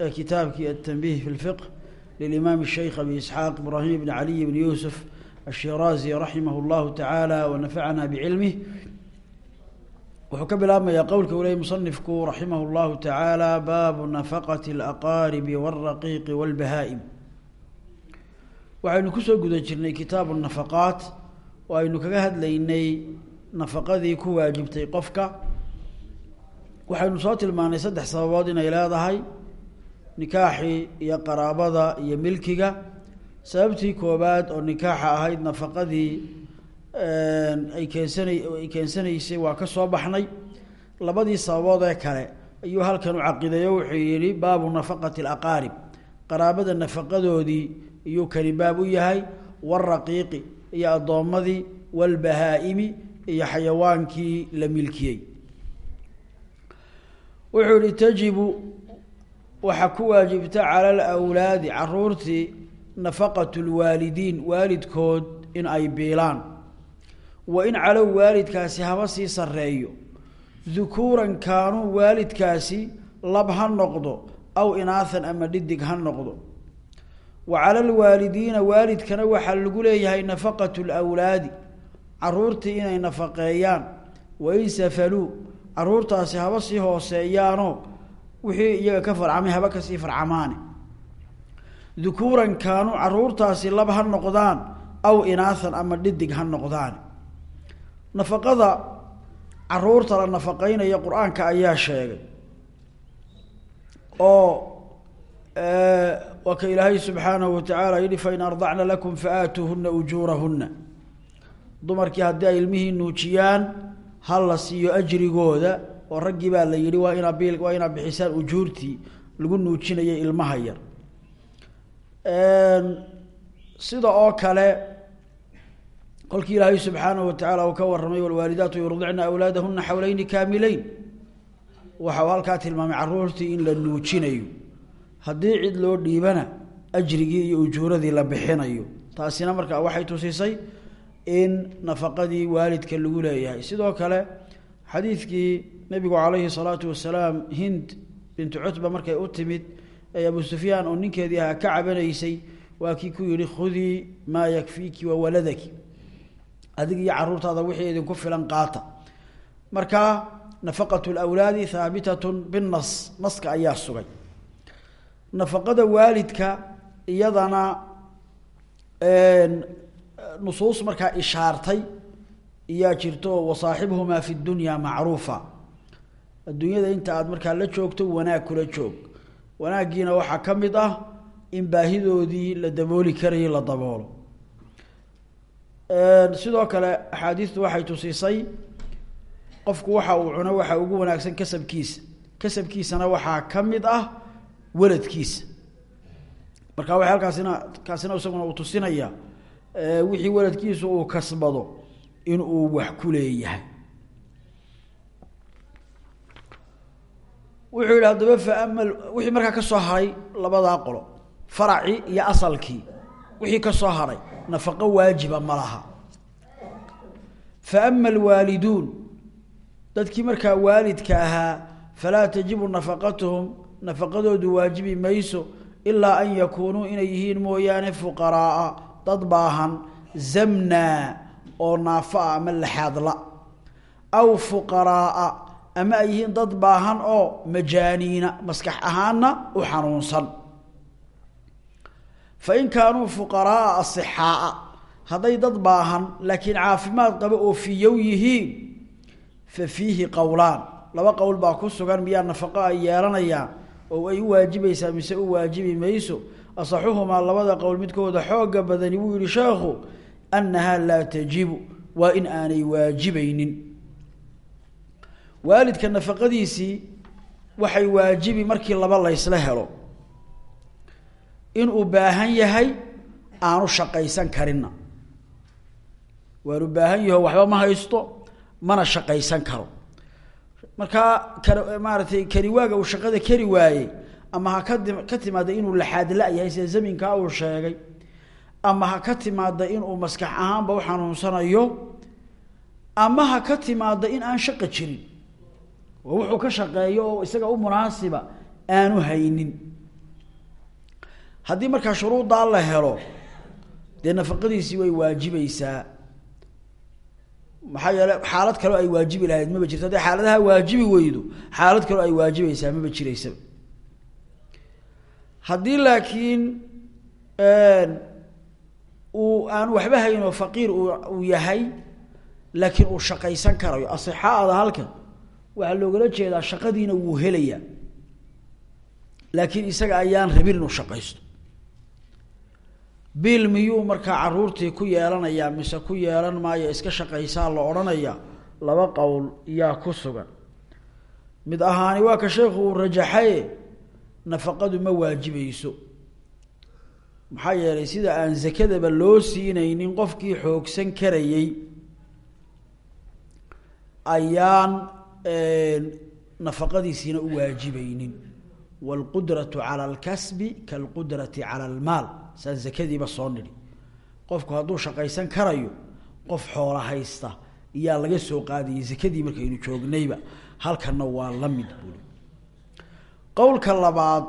kitaabkii التنبيه في الفقه للإمام الشhيخ أبي إسحاaq إبراهيم بن علي بن يوسف الشhirازي رحimه الله taعالى ونفعna بعلمه wuxuu ka bilaabmaya qowlka u ley مصنifku رaحimه الlahu taعaalى bab نفqة الأqاarب والرaقيq والبahاa'م waxaynu kusoo guda jirnay kitaaب النفqاat oo aynu kaga hadlaynay نafqadii ku waajibtay qofka waxaynu soo tilmaanay saddex sababood inay leedahay nikaaxii iyo qaraabada iyo milkiga. Sababtii koobaad oo nikaaxa ahayd nafaqadii ay keensana ay keensanaysay waa ka soo baxnay. Labadii sababood ee kale ayuu halkan u caqideeyo wuxuu yihi baabu nafaqati alaqaarib. Qaraabada nafaqadoodii iyuu kani baab u yahay waraqiiqi iyo addoommadii walbahaa-imi iyo xayawaankii la milkiyey. Wuxuu yihi tajibu waxaa ku waajibta cala alawlaadi caruurtii nafaqatu lwaalidiin waalidkood in ay biilaan. Wa in calow waalidkaasi haba sii sareeyo dukuuran kaanuu waalidkaasi lab ha noqdo aw inaathan ama dhidig ha noqdo. Wa cala alwaalidiina waalidkana waxaa lagu leeyahay nafaqatu lwlaadi caruurtii inay nafaqeeyaan. Wa in safaluu caruurtaasi haba sii hooseeyaanoo wixii iyaga ka farcamay haba ka sii farcamaane. Dukuuran kaanuu caruurtaasi lab ha noqdaan aw inaathan ama dhidig ha noqdaan. Nafaqada carruurta la nafaqeynaya qur'aanka ayaa sheegay oo waa ka ilaahay subxaanahu watacaala yihi fain ardacna lakum faaaatuuhuna ujuurahuna dumarkii haddii ay ilmihii nuujiyaan ha la siiyo ajrigooda oo raggii baa la yihi waa inaa bil waa inaa bixisaan ujuurtii lagu nuujinayay ilmaha yar. Sida oo kale kolkii ilaahay subxaanahu watacaala uu ka warramay walwaalidaatu yurdicna awlaadahuna xawleyni kaamileyn waxa halkaa tilmaamay caruurtii in la nuujinayo. Haddii cid loo dhiibana ajrigii iyo ujuuradii la bixinayo. Taasina markaa waxay tusisay in nafaqadii waalidka lagu leeyahay. Sidoo kale xadiidkii nabigu calayhi salaatu wasalaam hind bintu cutba markay u timid ee abu sufyaan oo ninkeedii ahaa ka cabanaysay waa kii ku yihi khudii maa yakfiiki wa waladaki. Adig iyo caruurtaada wixii idinku filan qaata. Marka nafaqat lwlaadi haabitatun binas naska ayaa sugay. Nafaqada waalidka iyadana nusuus markaa ishaartay iyaa jirto wasaaxibhumaa fi dunya macruufa adduunyada inta aada markaa la joogto wanaag kula joog. Wanaaggiina waxaa ka mid ah in baahidoodii la dabooli karayay la daboolo. Sidoo kale axaadiistu waxay tusisay qofku waxa uu cuno waxa ugu wanaagsan kasabkiisa. Kasabkiisana waxaa ka mid ah waladkiisa. Marka waxay halkaasina kaasina isaguna uu tusinaya wixii waladkiisu uu kasbado in uu wax ku leeyahay wuxuu yidhi haddaba faamal wixii markaa ka soo haray labadaa qolo faracii iyo asalkii wixii ka soo haray nafaqo waajiba ma laha. Fa ama alwaaliduun dadkii markaa waalidka ahaa falaa tajibu nafaqatuhum nafaqadoodu waajibi mayso ilaa an yakuunuu inay yihiin mooyaane fuqaraaa dad baahan zamnaa oo naafo ah ama laxaadla aw fuqaraaa ama ay yihiin dad baahan oo majaaniina maskax ahaanna u xanuunsan. Fa in kaanuu fuqaraaa asixaaa hadday dad baahan laakiin caafimaad qaba oo fiyow yihiin fa fiihi qowlaan laba qowl baa ku sugan miyaa nafaqo ay yeelanayaan oo ay u waajibaysaa mise u waajibi mayso? Asaxuhumaa labada qowl midkooda xooga badani wuu yihi sheekhu annahaa laa tajibu waa in aanay waajibaynin waalidka nafaqadiisii waxay waajibi markii laba laysla helo. Inuu baahan yahay aanu shaqaysan karinna. Waanu baahan yaho waxba ma haysto mana shaqaysan karo. Markaa kan maaratay kari waaga uu shaqada kari waayey ama ha ka ka timaada inuu laxaadla yahay sida zaminkaa uu sheegay ama ha ka timaada inuu maskax ahaanba u xanuunsanayo ama ha ka timaada in aan shaqa jirin wuxuu ka shaqeeyo oo isaga u munaasiba aanu haynin. Haddii markaa shuruuddaa la helo dee nafaqadiisii way waajibaysaa. Maxaa yeele xaalad kaleo ay waajibi lahayd maba jirto. Hadday xaaladaha waajibi weydo xaalad kaleo ay waajibaysaa maba jiraysaba. Haddii laakiin uu aan waxba hayn oo faqiir uu yahay laakiin uu shaqaysan karayo asixaada halkan waxaa loogala jeedaa shaqadiina wuu helayaa. Laakiin isaga ayaan rabin inuu shaqaysto. Biil miyuu markaa caruurtii ku yeelanayaa mise ku yeelan maayo iska shaqaysaa la odhanaya laba qowl yaa ku sugan. Mid ahaani waa ka sheekhu uu rajaxaye nafaqadu ma waajibayso maxaa yeelay sida aan zakadaba loo siinaynin qofkii xoogsan karayey ayaan nafaqadiisiina u waajibaynin wاlqudraةu calى اlkasbi kاlqudrati calى اlmaal saan zakadiiba soo nidhi qofku hadduu shaqaysan karayo qof xoola haysta iyaa laga soo qaadayay zakadii markaynu joognayba halkana waa la mid buuli qowlka labaad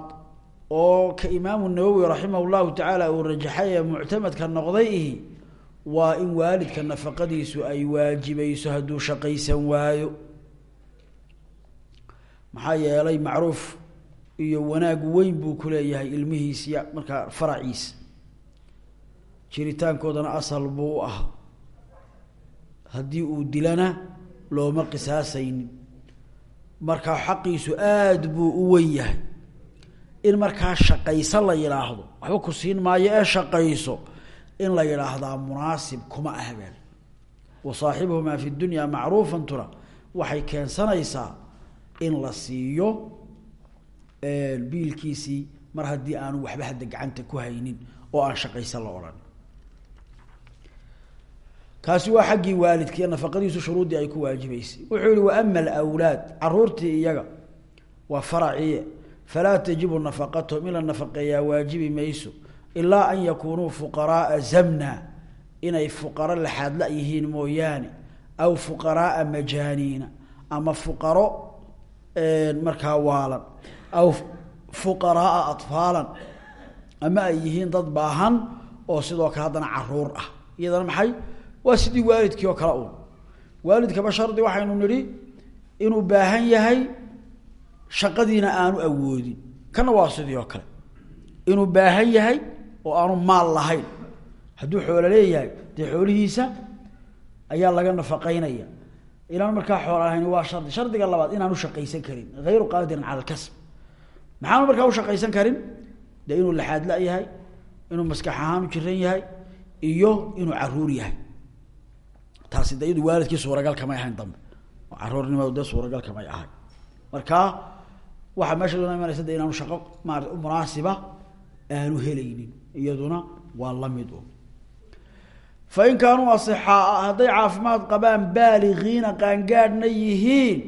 oo ka imaamu nawowi raximah اllahu tacaala uu rajaxay ee muctamadka noqday ihi waa in waalidka nafaqadiisu ay waajibayso hadduu shaqaysan waayo maxaa yeelay macruuf iyo wanaag weyn buu ku leeyahay ilmihiisiya markaa faraciisa jiritaankoodana asal buu u ah. Haddii uu dilana looma qisaasaynin markaa xaqiisu aada buu u wen yahay. In markaa shaqayso la yidhaahdo waxba ku siin maayo ee shaqayso in la yidhaahdaa munaasib kuma ahbaan wa saaxibuhumaa fi dunya macruufantuna waxay keensanaysaa in la siiyo biilkiisii mar haddii aanu waxba hadda gacanta ku haynin oo aan shaqaysan la odhan. Kaasi waa xaggii waalidkiiyo nafaqadiisu shuruuddii ay ku waajibaysay. Wuxuu wa ama alawlaad caruurtii iyaga waa faraciye. Falaa tajibu nafaqatahum in la nafaqeeyaa waajibi mayso ilaa an yakunuu fuqaraaa zamna inay fuqaro laxaadla yihiin mooyaane aw fuqaraaa majaaniina ama fuqaro markaa waalan. Aw fuqaraaa atfaalan. Ama ay yihiin dad baahan oo sidoo kale haddana carruur ah. Iyadana maxay? Waa sidii waalidkii oo kale un waalidkaba shardi waxaynu nidhi inuu baahan yahay shaqadiina aanu awoodin. Kana waa sidii oo kale. Inuu baahan yahay oo aanu maal lahayn. Hadduu xoolo leeyahay dee xoolihiisa ayaa laga nafaqeynaya inaan markaa xoola lahayn waa shardi. Shardiga labaad inaanu shaqaysan karin. Hayru qaadirin cala alkasb. Maxaanu markaa u shaqaysan karin? Dee inuu laxaad la yahay inuu maskax ahaan u jiran yahay iyo inuu carruur yahay. Taasi de iyadu waalidkii suuragal kamay ahayn dambe. Oo caruurnimadu dee suuragal kamay ahay marka waxaa meesha doona imanaysa de inaanu shaqo maarata u munaasiba aanu helaynin. Iyaduna waa la mid un fain kaanuu asixaaa hadday caafimaad qabaan baaligiina qaangaadhna yihiin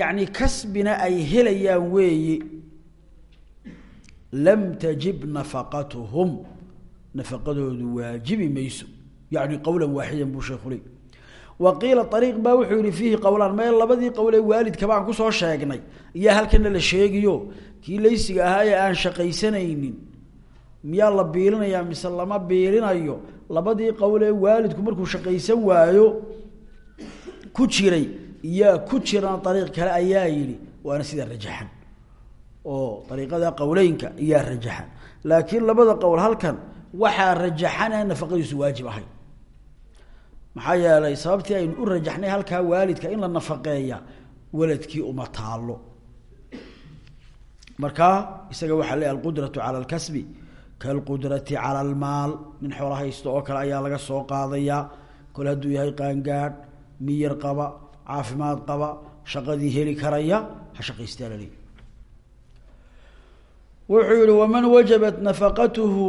yani kasbina ay helayaan weeyi lam tajib nafaqatuhum nafaqadoodu waajibi mayso yani qowla waaxidan buu sheekhu wa qiila ariiq baa wuxuu yihi fiihi qowlaan meel labadii qowl ee waalidka baan ku soo sheegnay iyaa halkana la sheegiyo kii laysiga ahaa aan shaqaysanaynin miyaa la biilinayaa mise lama biilinayo? Labadii qowl ee waalidku markuu shaqaysan waayo ku jiray iyaa ku jirana ariiq kale ayaa yidhi. Waana sida rajaxan. Oo ariiqada qowleynka iyaa rajaxan. Laakiin labada qowl halkan waxaa rajaxan aan nafaqadiisu waajib ahay. Maxaa yeelay sababtii aynu u rajaxnay halkaa waalidka in la nafaqeeya waladkii uma taalo markaa isaga waxaa le alqudratu cala alkasbi kalqudrati cala almaal nin xoola haysto oo kale ayaa laga soo qaadayaa kol hadduu yahay qaangaadh miyar qaba caafimaad qaba shaqadii heli karaya ha shaqaystaa wuxuu yihi waman wajabat nafaqatuhu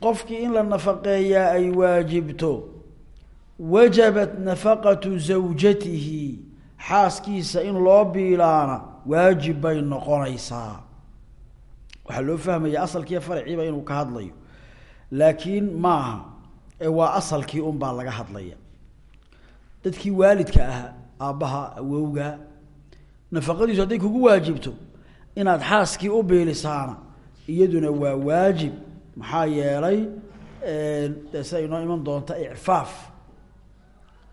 qofkii in la nafaqeeyaa ay waajibto. Wajabat nafaqatu zawjatihi xaaskiisa in loo biilaana waajib bay noqonaysaa waxaa loo fahmaya asalkiiyo faraciiba inuu ka hadlayo. Laakiin maaha ee waa asalkii un baa laga hadlaya. Dadkii waalidka ahaa aabbaha awowga nafaqadiisu hadday kugu waajibto inaad xaaskii u biilisaana iyaduna waa waajib. Maxaa yeelay de sida inoo iman doonta icfaaf.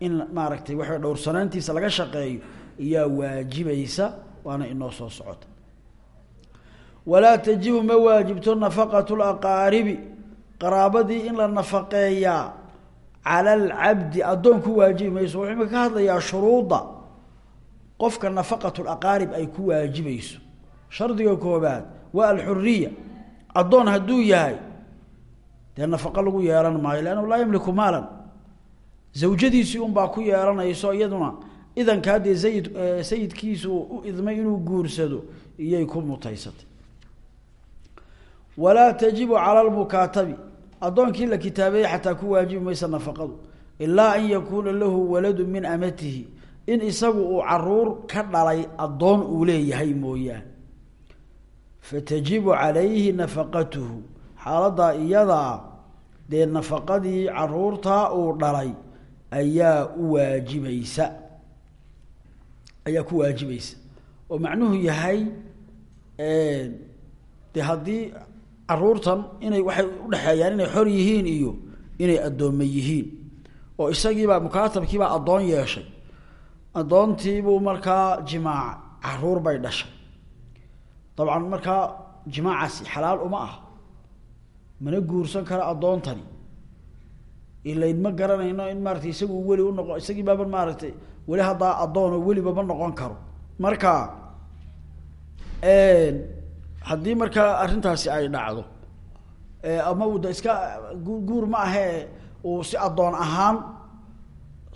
In maaragtay waxa dhowrsanaantiisa laga shaqeeyo iyaa waajibaysa waana inoo soo socota walaa tajibu ma waajibto nafaqatu laqaaribi qaraabadii in la nafaqeeyaa cala alcabdi addoon ku waajibi mayso wuxuu imika ka hadlayaa shuruudda qofka nafaqatu laqaarib ay ku waajibayso. Shardiga koobaad waa alxuriya addoon hadduu yahay dee nafaqo lagu yeelan maayo leannahu laa yamliku maalan. Zawjadiisii unbaa ku yeelanayso iyaduna idankaa dee sayid sayidkiisu u idmay inuu guursado iyay ku mutaysatay walaa tajibu cala lmukaatabi addoonkii la kitaabeeyey xataa ku waajibi maysa nafaqadu. Ilaa an yakuuna lahu waladu min amatihi. In isagu uu carruur ka dhalay addoon uu leeyahay mooyaane. Fatajibu calayhi nafaqatuhu. Xaaladdaa iyadaa dee nafaqadii caruurtaa uu dhalay ayaa u waajibaysa. Ayaa ku waajibaysa. Oo macnuhu yahay de haddii caruurtan inay waxay udhexeeyaan inay xor yihiin iyo inay addoome yihiin. Oo isagiibaa mukaatabkiibaa addoon yeeshay. Addoontiibuu markaa jimaaca carruur bay dhashay. Dabcan markaa jimaacaasi xalaal uma ah mana guursan karo addoontani. Ilayn ma garanayno in maaratay isagu weli unoqo isagii baaba maaragtay weli haddaa addoono weliba ma noqon karo. Marka haddii markaa arrintaasi ay dhacdo ama da iska guur ma ahee uu si addoon ahaan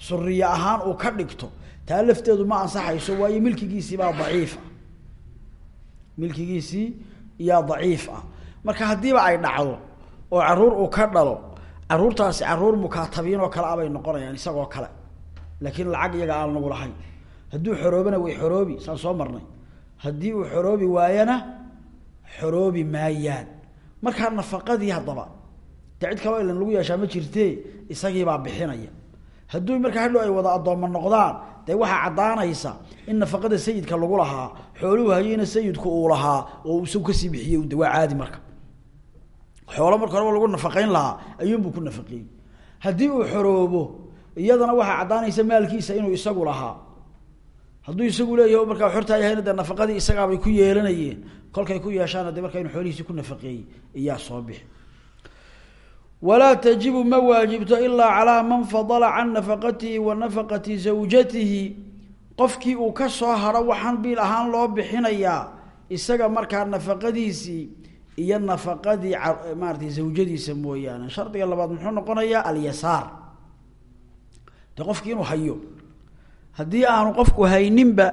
suriye ahaan uu ka dhigto taa lafteedu ma ansaxayso waayo milkigiisii baa daciif ah. Milkigiisii iyaa daciif ah. Marka haddiiba ay dhacdo oo carruur uu ka dhalo caruurtaasi carruur mukaatabiin oo kale abay noqonayaan isagoo kale. Laakiin lacag iyaga aan lagu lahayn. Hadduu xoroobana way xoroobi saan soo marnay. Haddii uu xoroobi waayana xoroobi maayaan. Markaa nafaqadii haddaba dee cid kaloo ilan lagu yeeshaa ma jirte isagiibaa bixinaya. Hadduu markaa hadhow ay wada addoomma noqdaan dee waxaa caddaanaysa in nafaqada sayidka lagu lahaa xooluhu hayeyna sayidku uu lahaa oo isagu ka sii bixiyey de waa caadi marka. Xoolo marka horeba lagu nafaqayn lahaa ayuunbuu ku nafaqeeyey. Haddii uu xoroobo iyadana waxaa caddaanaysa maalkiisa inuu isagu lahaa. Hadduu isagu leeyahy markaa xortaa yahayna dee nafaqadii isagaabay ku yeelanayeen kolkay ku yeeshaana de markaa inu ku nafaqeeyey iyaa soo bixi. Walaa tajibu ma waajibto ilaa calaa man fadala can nafaqatihi wa nafaqati zawjatihi. Qofkii uu ka soo haro waxaan biil ahaan loo bixinayaa isaga markaa nafaqadiisii iyo nafaqadii maaratay zawjadiisa mooyaane. Shardiga labaad muxuu noqonayaa alyasaar. De qofkii inuu hayo haddii aanu qofku hayninba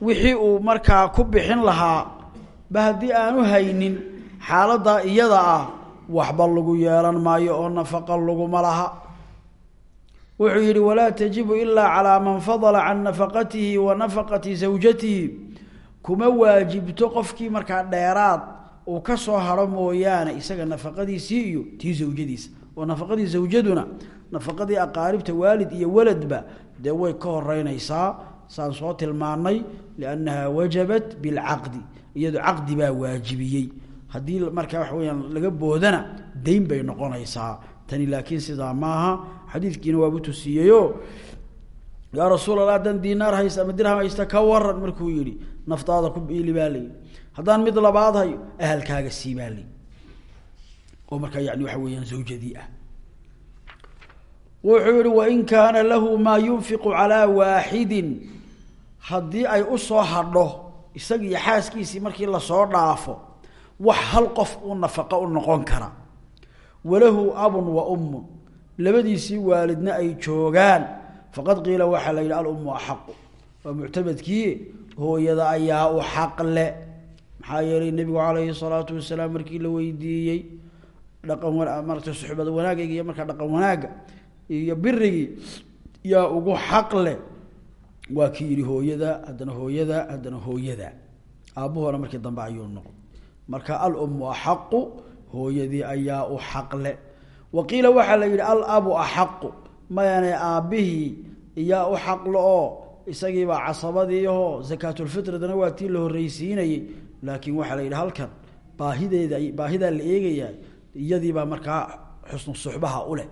wixii uu markaa ku bixin lahaa ba haddii aanu haynin xaaladdaa iyada ah waxba lagu yeelan maayo oo nafaqa laguma laha. Wuxuu yihi walaa tajibu ilaa calaa man fadala can nafaqatihi wa nafaqati zawjatihi. Kuma waajibto qofkii markaa dheeraad uu ka soo haro mooyaane isaga nafaqadiisii iyo tii zawjadiisa. Oo nafaqadii zawjaduna nafaqadii aqaaribta waalid iyo waladba dee way ka horeynaysaa saan soo tilmaanay liannaha wajabat bilcaqdi iyado caqdi baa waajibiyey. Haddii markaa waxa weyaan laga boodana dayn bay noqonaysaa. Tani laakiin sidaa maaha xadiidkiina waabu tusiiyeyo yaa rasuul allah haddaan dinaar haysta ama dirham haysta ka waran markuu yihi naftaada ku biili baa layi mid labaad hayo ahalkaaga sii baa layi oo markaa yani waxa weeyaan zawjadii ah. Wuxuu yihi wain kaana lahu maa yunfiqu calaa waaxidin haddii ay u soo hadho isagiiyo xaaskiisii markii la soo dhaafo wax hal qof uu nafaqo u noqon kara. Walahu abun wa ummun. Labadiisii waalidna ay joogaan. Faqad qiila waxaa la yidhi alummu axaqu waa muctamadkii hooyada ayaa u xaq le maxaa yeelay nebigu calayhi salaatu wasalaam markii la weydiiyey dhaqan wana maarata suxbad wanaagayga iyo markaa dhaqan wanaagga iyo birigii yaa ugu xaq leh waa kii yihi hooyada haddana hooyada haddana hooyada. Aabbuhuna markii dambe ayuu noqon marka alummu axaqu hooyadii ayaa u xaqle wa qiila waxaa la yidhi alabu axaqu mayane aabbihii iyaa u xaqle oo isagiibaa casabadiiho zakaatulfitridana waa tii la horreysiinayey laakiin waxaa la yidhi halkan baahideeda baahidaa la eegayaa iyadiibaa markaa xusnu suxbaha u leh.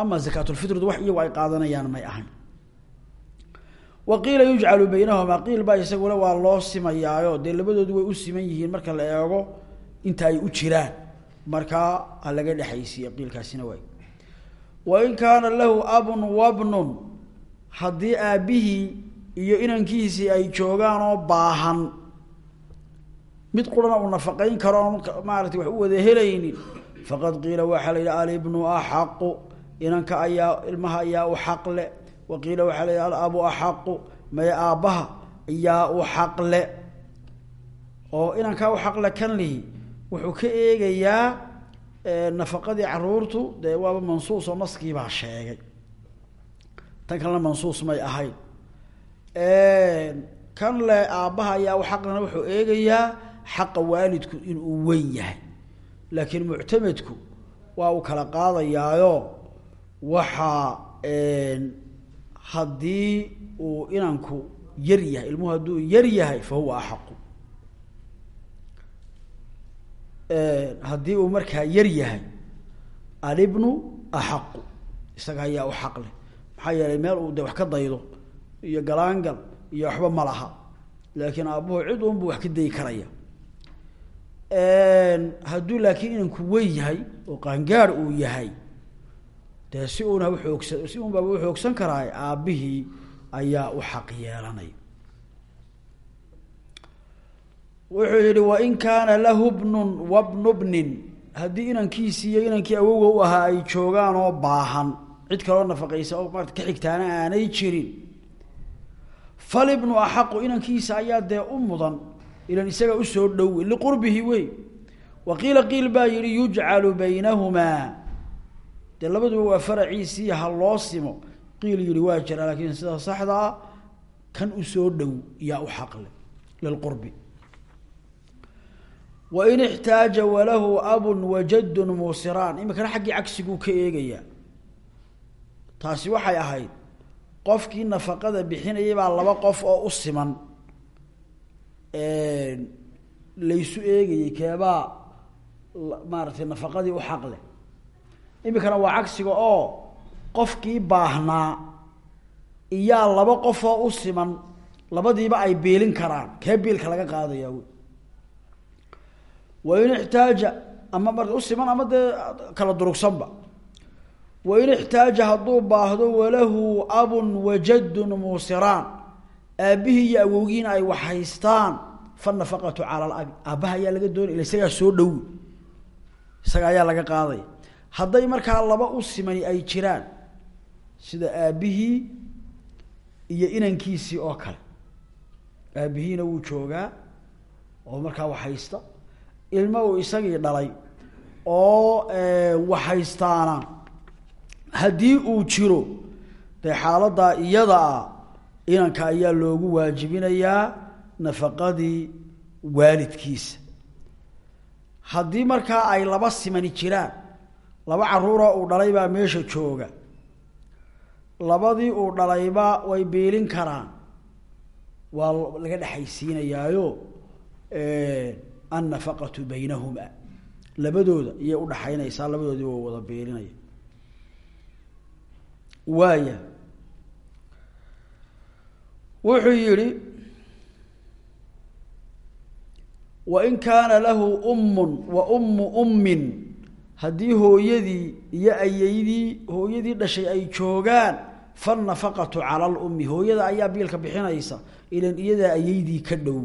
Ama zakaatulfitridu wax iyagu ay qaadanayaan may ahayn wa qiila yujcalu baynahumaa qiil baa isaguna waa loo simayaayo. Dee labadoodu way u siman yihiin marka la eego inta ay u jiraan. Markaa ha laga dhexaysiiya qiilkaasina waay wain kaana lahu abun wabnun haddii aabbihii iyo inankiisii ay joogaan oo baahan. Mid qurana uu nafaqayn karo maarata wax u wada helaynin. Faqad qiila waxaa la yidhi alibnu axaqu inanka ayaa ilmaha ayaa u xaqle wa qiila waxaa la alabu axaqu may aabbaha ayaa u xaqle. Oo inankaa u xaqle kan lihi. Wuxuu ka eegayaa nafaqadii caruurtu dee waaba mansuus oo naskiibaa sheegay. Tan kalena mansuus may ahayn. Kan le aabbaha ayaa u xaqlena wuxuu eegayaa xaqa waalidku inuu weyn yahay. Laakiin muctamedku waa uu kala qaadayaayo. Waxaa haddii uu inanku yar yahay ilmuhu hadduu yar yahay fa huwa axaqu. Haddii uu markaa yar yahay alibnu axaqu. Isaga ayaa u xaq leh. Maxaa yeelay meel uu de wax ka daydo iyo galaangal iyo waxba ma laha. Laakiin aabbuhu cid un buu wax ka dayi karaya. Hadduu laakiin inanku weyn yahay oo qaangaar uu yahay dee si uuna uoogsan si un baaba uxoogsan karaay aabbihii ayaa u xaq yeelanaya wuxuu yihi wain kaana lahu bnun wabnu bnin. Haddii inankiisii iyo inankii awowga u ahaa ay joogaan oo baahan cid kaloo nafaqaysa oo maarata ka xigtaana aanay jirin. Falibnu axaqu inankiisa ayaa dee u mudan ilan isaga u soo dhow liqurbihi wey wa qiila qiil baa yihi yujcalu baynahumaa dee labaduba waa faraciisii ha loo simo. Qiil yihi waa jira laakiin sida saxda ah kan u soo dhow yaa u xaqle lilqurbi wain ixtaaja walahu abun wajadun muusiraan. Iminkana xaggii cagsiguu ka eegayaa. Taasi waxay ahayd qofkii nafaqada bixinayay baa laba qof oo u siman. Laysu eegayey keebaa maaratay nafaqadii u xaqle iminkana waa cagsiga oo qofkii baahnaa iyaa laba qof oo u siman labadiiba ay biilin karaan kee biilka laga qaadayaa wey wain ixtaaja ama mar u siman ama dee kala durugsanba. Wain ixtaaja hadduu baahdo walahu abun wajadun muusiraan. Aabbihii iyo awowgiina ay wax haystaan fanafaqatu cala alabi. Aabbaha ayaa laga doonay ila isagaa soo dhowi isaga ayaa laga qaadaya hadday markaa laba u simani ay jiraan sida aabbihii iyo inankiisii oo kale. Aabbihiina wuu joogaa oo markaa wax haysta. Ilmo uu isagii dhalay oo waxhaystaana haddii uu jiro dee iyada ah inanka ayaa loogu waajibinayaa nafaqadii waalidkiisa. Haddii markaa ay laba simani jiraan laba caruuroo uu dhalay baa meesha jooga. Labadii uu dhalayba way biilin karaan. Waa laga dhexaysiinayaayo annafaqatu baynahuma. Labadooda iyay udhaxaynaysaa labadoodii waa wada biilinaya waaya. Wuxuu yihi wain kaana lahu ummun wa ummu ummin haddii hooyadii iyo ayeydii hooyadii dhashay ay joogaan fanafaqatu cala lummi hooyada ayaa biilka bixinaysa ilan iyadaa ayeydii ka dhow.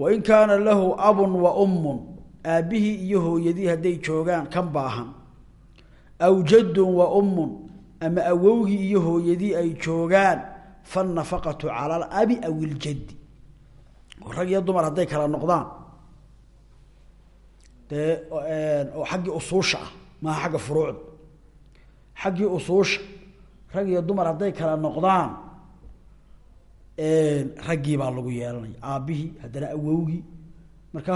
Wain kaana lahu abun wa ummun aabbihii iyo hooyadii hadday joogaan kan baahan. Aw jaddun wa ummun ama awowgii iyo hooyadii ay joogaan fanafaqatu cala alabi aw iljaddi rag iyo dumar hadday kala noqdaan dee oo xaggii usuusha ah maaha xagga furuucda xaggii usuusha rag iyo dumar hadday kala noqdaan raggii baa lagu yeelanaya. Aabbihii haddana awowgii. Marka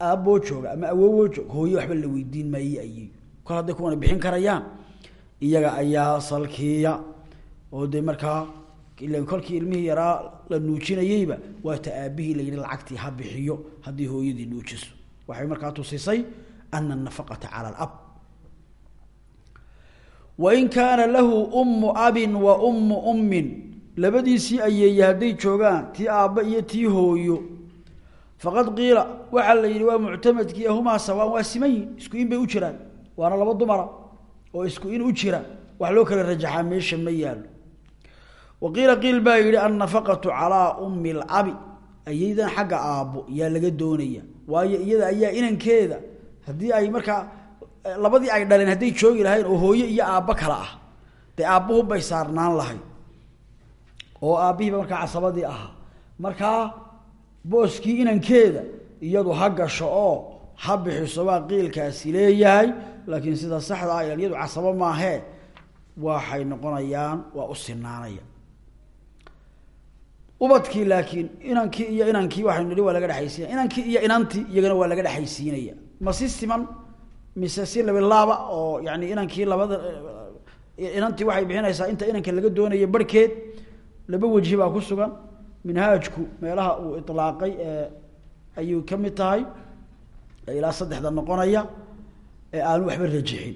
aabboo jooga ama awowoo jooga hooye waxba la weydiin maaye ayey kol hadday kuwana bixin karayaan iyaga ayaa salkiya oo dee markaa ila kolkii ilmihii yaraa la nuujinayeyba waata aabihii la yidhi lacagtii ha bixiyo haddii hooyadii nuujiso waxay markaa tusisay ana anafaqata cala alab. Wain kaana lahu ummu abin wa ummu ummin labadiisii ayeeye hadday joogaan tii aabba iyo tii hooyo. Faqad qiila waxaa la yidhi waa muctamadkii humaa sawaan waa siman yihiin isku in bay u jiraan waana laba dumara oo isku in u jira. Wax loo kala rajaxaa meesha ma yaalo wa qiila qiil baa yidhi annafaqatu calaa ummi labi ayaydan xagga aabbo yaa laga doonaya waayo iyada ayaa inankeeda haddii ay markaa labadii ay dhaleen hadday joogi lahayn oo hooye iyo aabbo kale ah dee aabbuhu bay saarnaan lahayd. Oo aabbihiiba markaa casabadii ahaa markaa booskii inankeeda iyadu ha gasho oo ha bixiso baa qiilkaasi leeyahay laakiin sida saxda ah ilan iyadu casabo maahee waxay noqonayaan waa u sinaanaya ubadkii laakiin inankii iyo inankii waxaynu nihi waa laga dhexaysiinaya inankii iyo inantii iyagana waa laga dhexaysiinaya ma si siman mise si labilaaba oo yani inankii labada inantii waxay bixinaysaa inta inanka laga doonaya barhkeed laba wejhi baa ku sugan. Minhaajku meelaha uu ilaaqay ee ayuu ka mid tahay. Ilaa saddexda noqonaya ee aanu waxba rajixin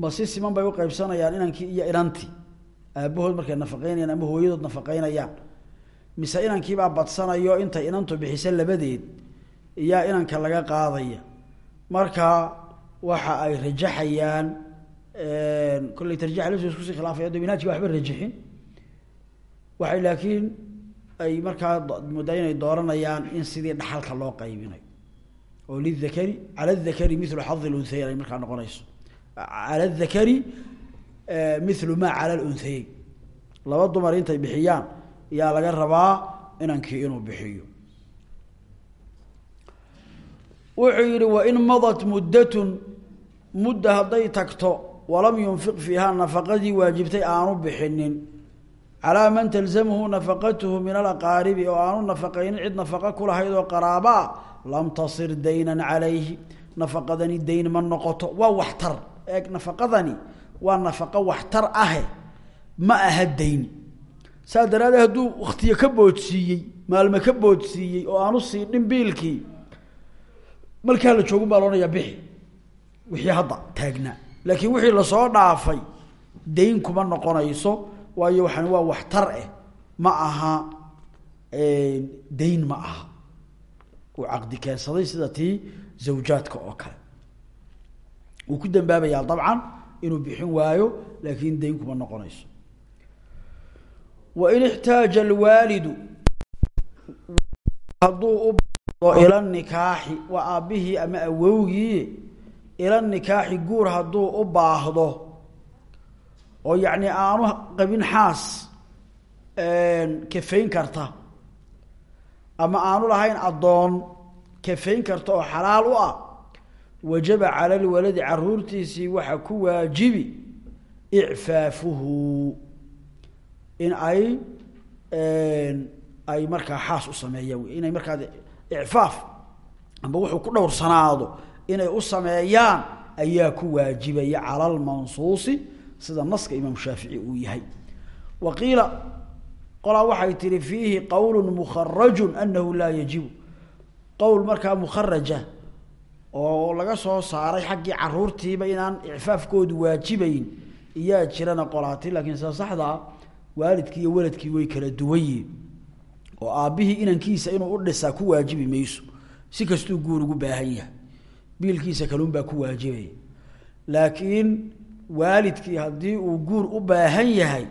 ma si siman bay uqeybsanayaan inankii iyo inantii aabahood markay nafaqeynayaan ama hooyadood nafaqeynayaan mise inankiibaa badsanayo intay inantu bixiso labadeed iyaa inanka laga qaadaya. Marka waxa ay rajaxayaan kolley tarjix laftiis iskusii khilaafaya de minhaajki waxba rajixin. Waxay laakiin ay markaa muddaa inay dooranayaan in sidii dhaxalka loo qaybinayo oo lidakari cala dakari milu xadi lunhayeyn ay markaa noqonayso. Cala dakari milu maa cala lunhayeyn laba dumar intay bixiyaan yaa laga rabaa inankii inuu bixiyo. Wuxuu yihi wain madat muddatun mudda hadday tagto walam yunfiq fiiha nafaqadii waajibtay aanu bixinin. Calaa man talzamhu nafaqatuhu min alaqaaribi oo aanu nafaqaynin cid nafaqo kulahayd oo qaraaba a lam tasir daynan calayhi. Nafaqadani dayn ma noqoto. Waa waxtar. Eeg nafaqadani waa nafaqo waxtar ahe ma aha dayn. Saa daraaddeed hadduu waktiyo ka boodsiiyey maalme ka boodsiiyey oo aanu siidhin biilkii markaa la joogun baa loodhanayaa bixi. Wixii hadda taagnaa laakiin wixii la soo dhaafay dayn kuma noqonayso waayo waxaan waa waxtar eh ma aha dayn ma aha. Uu caqdi keensaday sida tii zawjaadka oo kale. Wuu ku dambaabayaa dabcan inuu bixin waayo laakiin dayn kuma noqonayso. Wain ixtaaja alwaalidu hadduu u baado ila nikaaxi waa aabbihii ama awowgii ila nikaaxi guur hadduu u baahdo oo yacni aanu qabin xaas kafayn karta ama aanu lahayn addoon kafayn karta oo xalaal u ah wajaba cala lwaladi caruurtiisii waxaa ku waajibi icfaafuhu. In ay ay markaa xaas u sameeyaan inay markaa icfaaf amba wuxuu ku dhowrsanaado inay u sameeyaan ayaa ku waajibaya cala lmansuusi sida naska imaam shaafici uu yahay. Wa qolaa waxay tihi fiihi qowl mukharaju anahu laa yajibu. Qowl markaa mukharaja oo laga soo saaray xaggii caruurtiiba inaan icfaafkoodu waajibayn iyaa jirana qolaati laakiin sida saxdaa waalidkii iyo waladkii way kala duwan oo aabbihii inankiisa inuu u dhisaa ku waajibi si kastuu guur ugu baahan yahay. Biilkiisa kalunbaa ku waajibaya laakiin waalidkii haddii uu guur u baahan yahay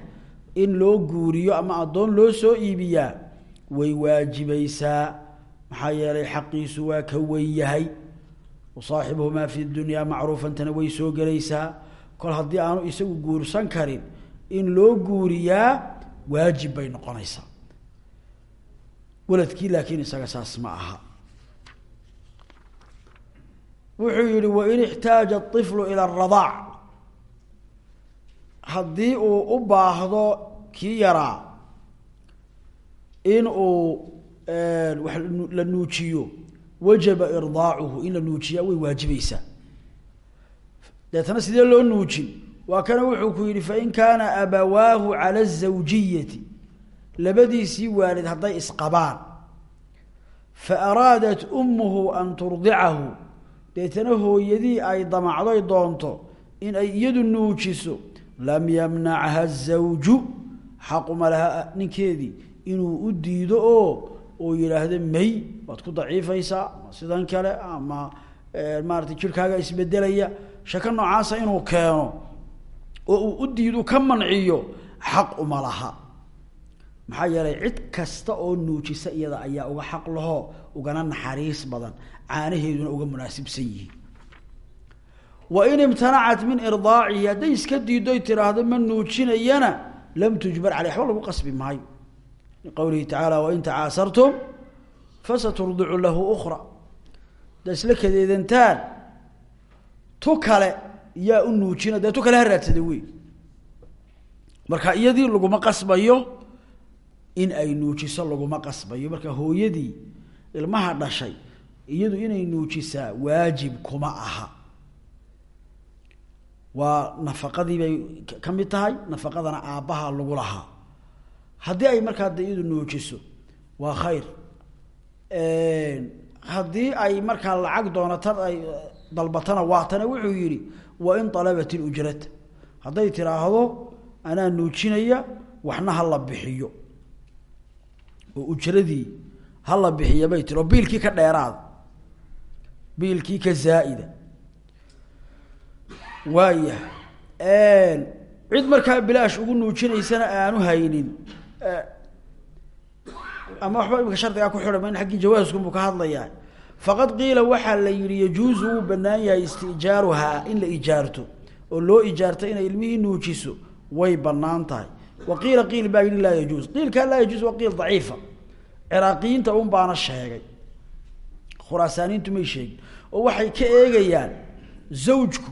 in loo guuriyo ama addoon loo soo iibiyaa way waajibaysaa maxaa yeelay xaqiisu waa ka wen yahay wasaaxibuhumaa fi dunyaa macruufantana way soo gelaysaa kol haddii aanu isagu guursan karin in loo guuriyaa waajib bay noqonaysaa weladkii laakiin isaga saas ma aha wuxuu yihi wain ixtaaja iflu ila aradaac haddii uu u baahdo kii yaraa in uu la nuujiyo wajaba irdaacuhu in la nuujiyaa way waajibaysaa. Deetana sidee loo nuujin? Waa kana wuxuu ku yidhi fain kaana abawaahu cala zawjiyati labadiisii waalid hadday isqabaan. Fa araadat ummuhu an turdicahu deetana hooyadii ay damacday doonto in ay iyadu nuujiso lam yamnacha azawju xaquma laha ninkeedii inuu u oo oo yidhaahdo may waad ku daciifaysaa ama sidan kale ama maarata jirkaaga isbedelaya shako noocaasa inuu keeno oo uu u diidu ka manciyo xaq uma laha. Maxaa yeelay cid kasta oo nuujisa iyada ayaa uga xaq laho ugana naxariis badan caanaheeduna uga munaasibsan yihiin. Wa in imtanacat min irdaacihi hadday iska diidoy tiraahdo ma nuujinayana lam tujbar caley waxba lagu qasbi maayo liqowlihi tacaala wain tacaasartum fasaturdicu lahu ukra haddaa isla kadeedantaan tu kale yaa u nuujina dee tu kale ha raadsada wey marka iyadii laguma qasbayo in ay nuujiso laguma qasbayo marka hooyadii ilmaha dhashay iyadu inay nuujisaa waajib kuma aha waa nafaqadii bay ka mid tahay nafaqadana aabbaha lagu lahaa haddii ay markaa de nuujiso waa khayr. Haddii ay markaa lacag doonatan ay dalbatana waatana wuxuu yihi wain alabat ilujrata hadday tiraahdo anaa nuujinaya waxna hala bixiyo. Oo ujradii hala bixiya bay tiri. Biilkii ka dheeraada. Biilkii ka zaa'ida. Waaya. Cid markaa bilaash ugu nuujinaysana aanu haynin ama waxba imika shardigaa ku xidhama in xaggii jawaaskunbuu ka hadlayaa. Faqad qiila waxaa la yihi yajuusu wuu banaan in la ijaarto oo loo ijaarto inay ilmihii nuujiso way bannaan tahay. Wa qiila qiil baa yihi laa yajuus qiilkaa laa yajuus waa qiil daciifa. Ciraaqiyiinta un baana sheegay. Khuraasaaniintu may sheegin. Oo waxay ka eegayaan zawjku.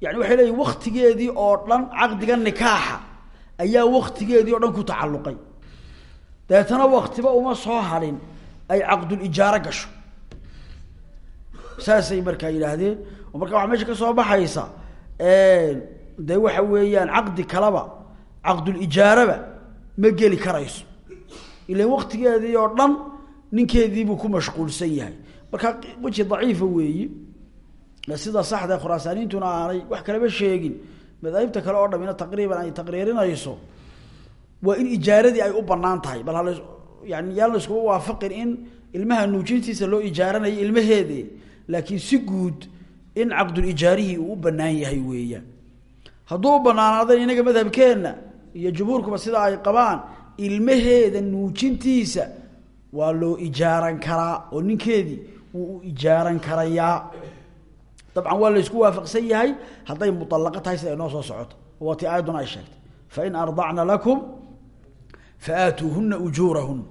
Yani waxay leeyihiin waktigeedii oo dhan caqdiga nikaaxa ayaa waktigeedii oo dhan ku tacalluqay. Dabeetana waktiba uma soo hadhin ay caqdulijaaro gasho. Saasay markaa yidhaahdeen oo marka waxaa meesha ka soo baxaysa dee waxa weeyaan caqdi kaleba caqdulijaaraba ma geli karayso. Ilan waktigeedii oo dhan ninkeediibuu ku mashquulsan yahay. Marka weji daciifa weeyi. Sida saxda khuraasaaniintuna aanay wax kaleba sheegin madaahibta kale oo dhamina taqriiban ay taqriirinayso waa in ijaaradii ay u bannaan tahay. Bal yani yaan la waafaqin in ilmaha nuujintiisa loo ijaaranayo ilmaheede laakiin si guud in caqdulijaarihii uu u banaan yahay weeyaan. Hadduu u banaanaadan inaga madhabkeenna iyo jumhuurkuba sida ay qabaan ilmaheeda nuujintiisa waa loo ijaaran karaa oo ninkeedii wuu u ijaaran karayaa dabcan waa la isku waafaqsan yahay. Hadday muطalaqo tahay sida inoo soo socoto. Waa ti aayadduna ay sheegtay. Fain ardacna lakum faatuuhuna ujuurahuna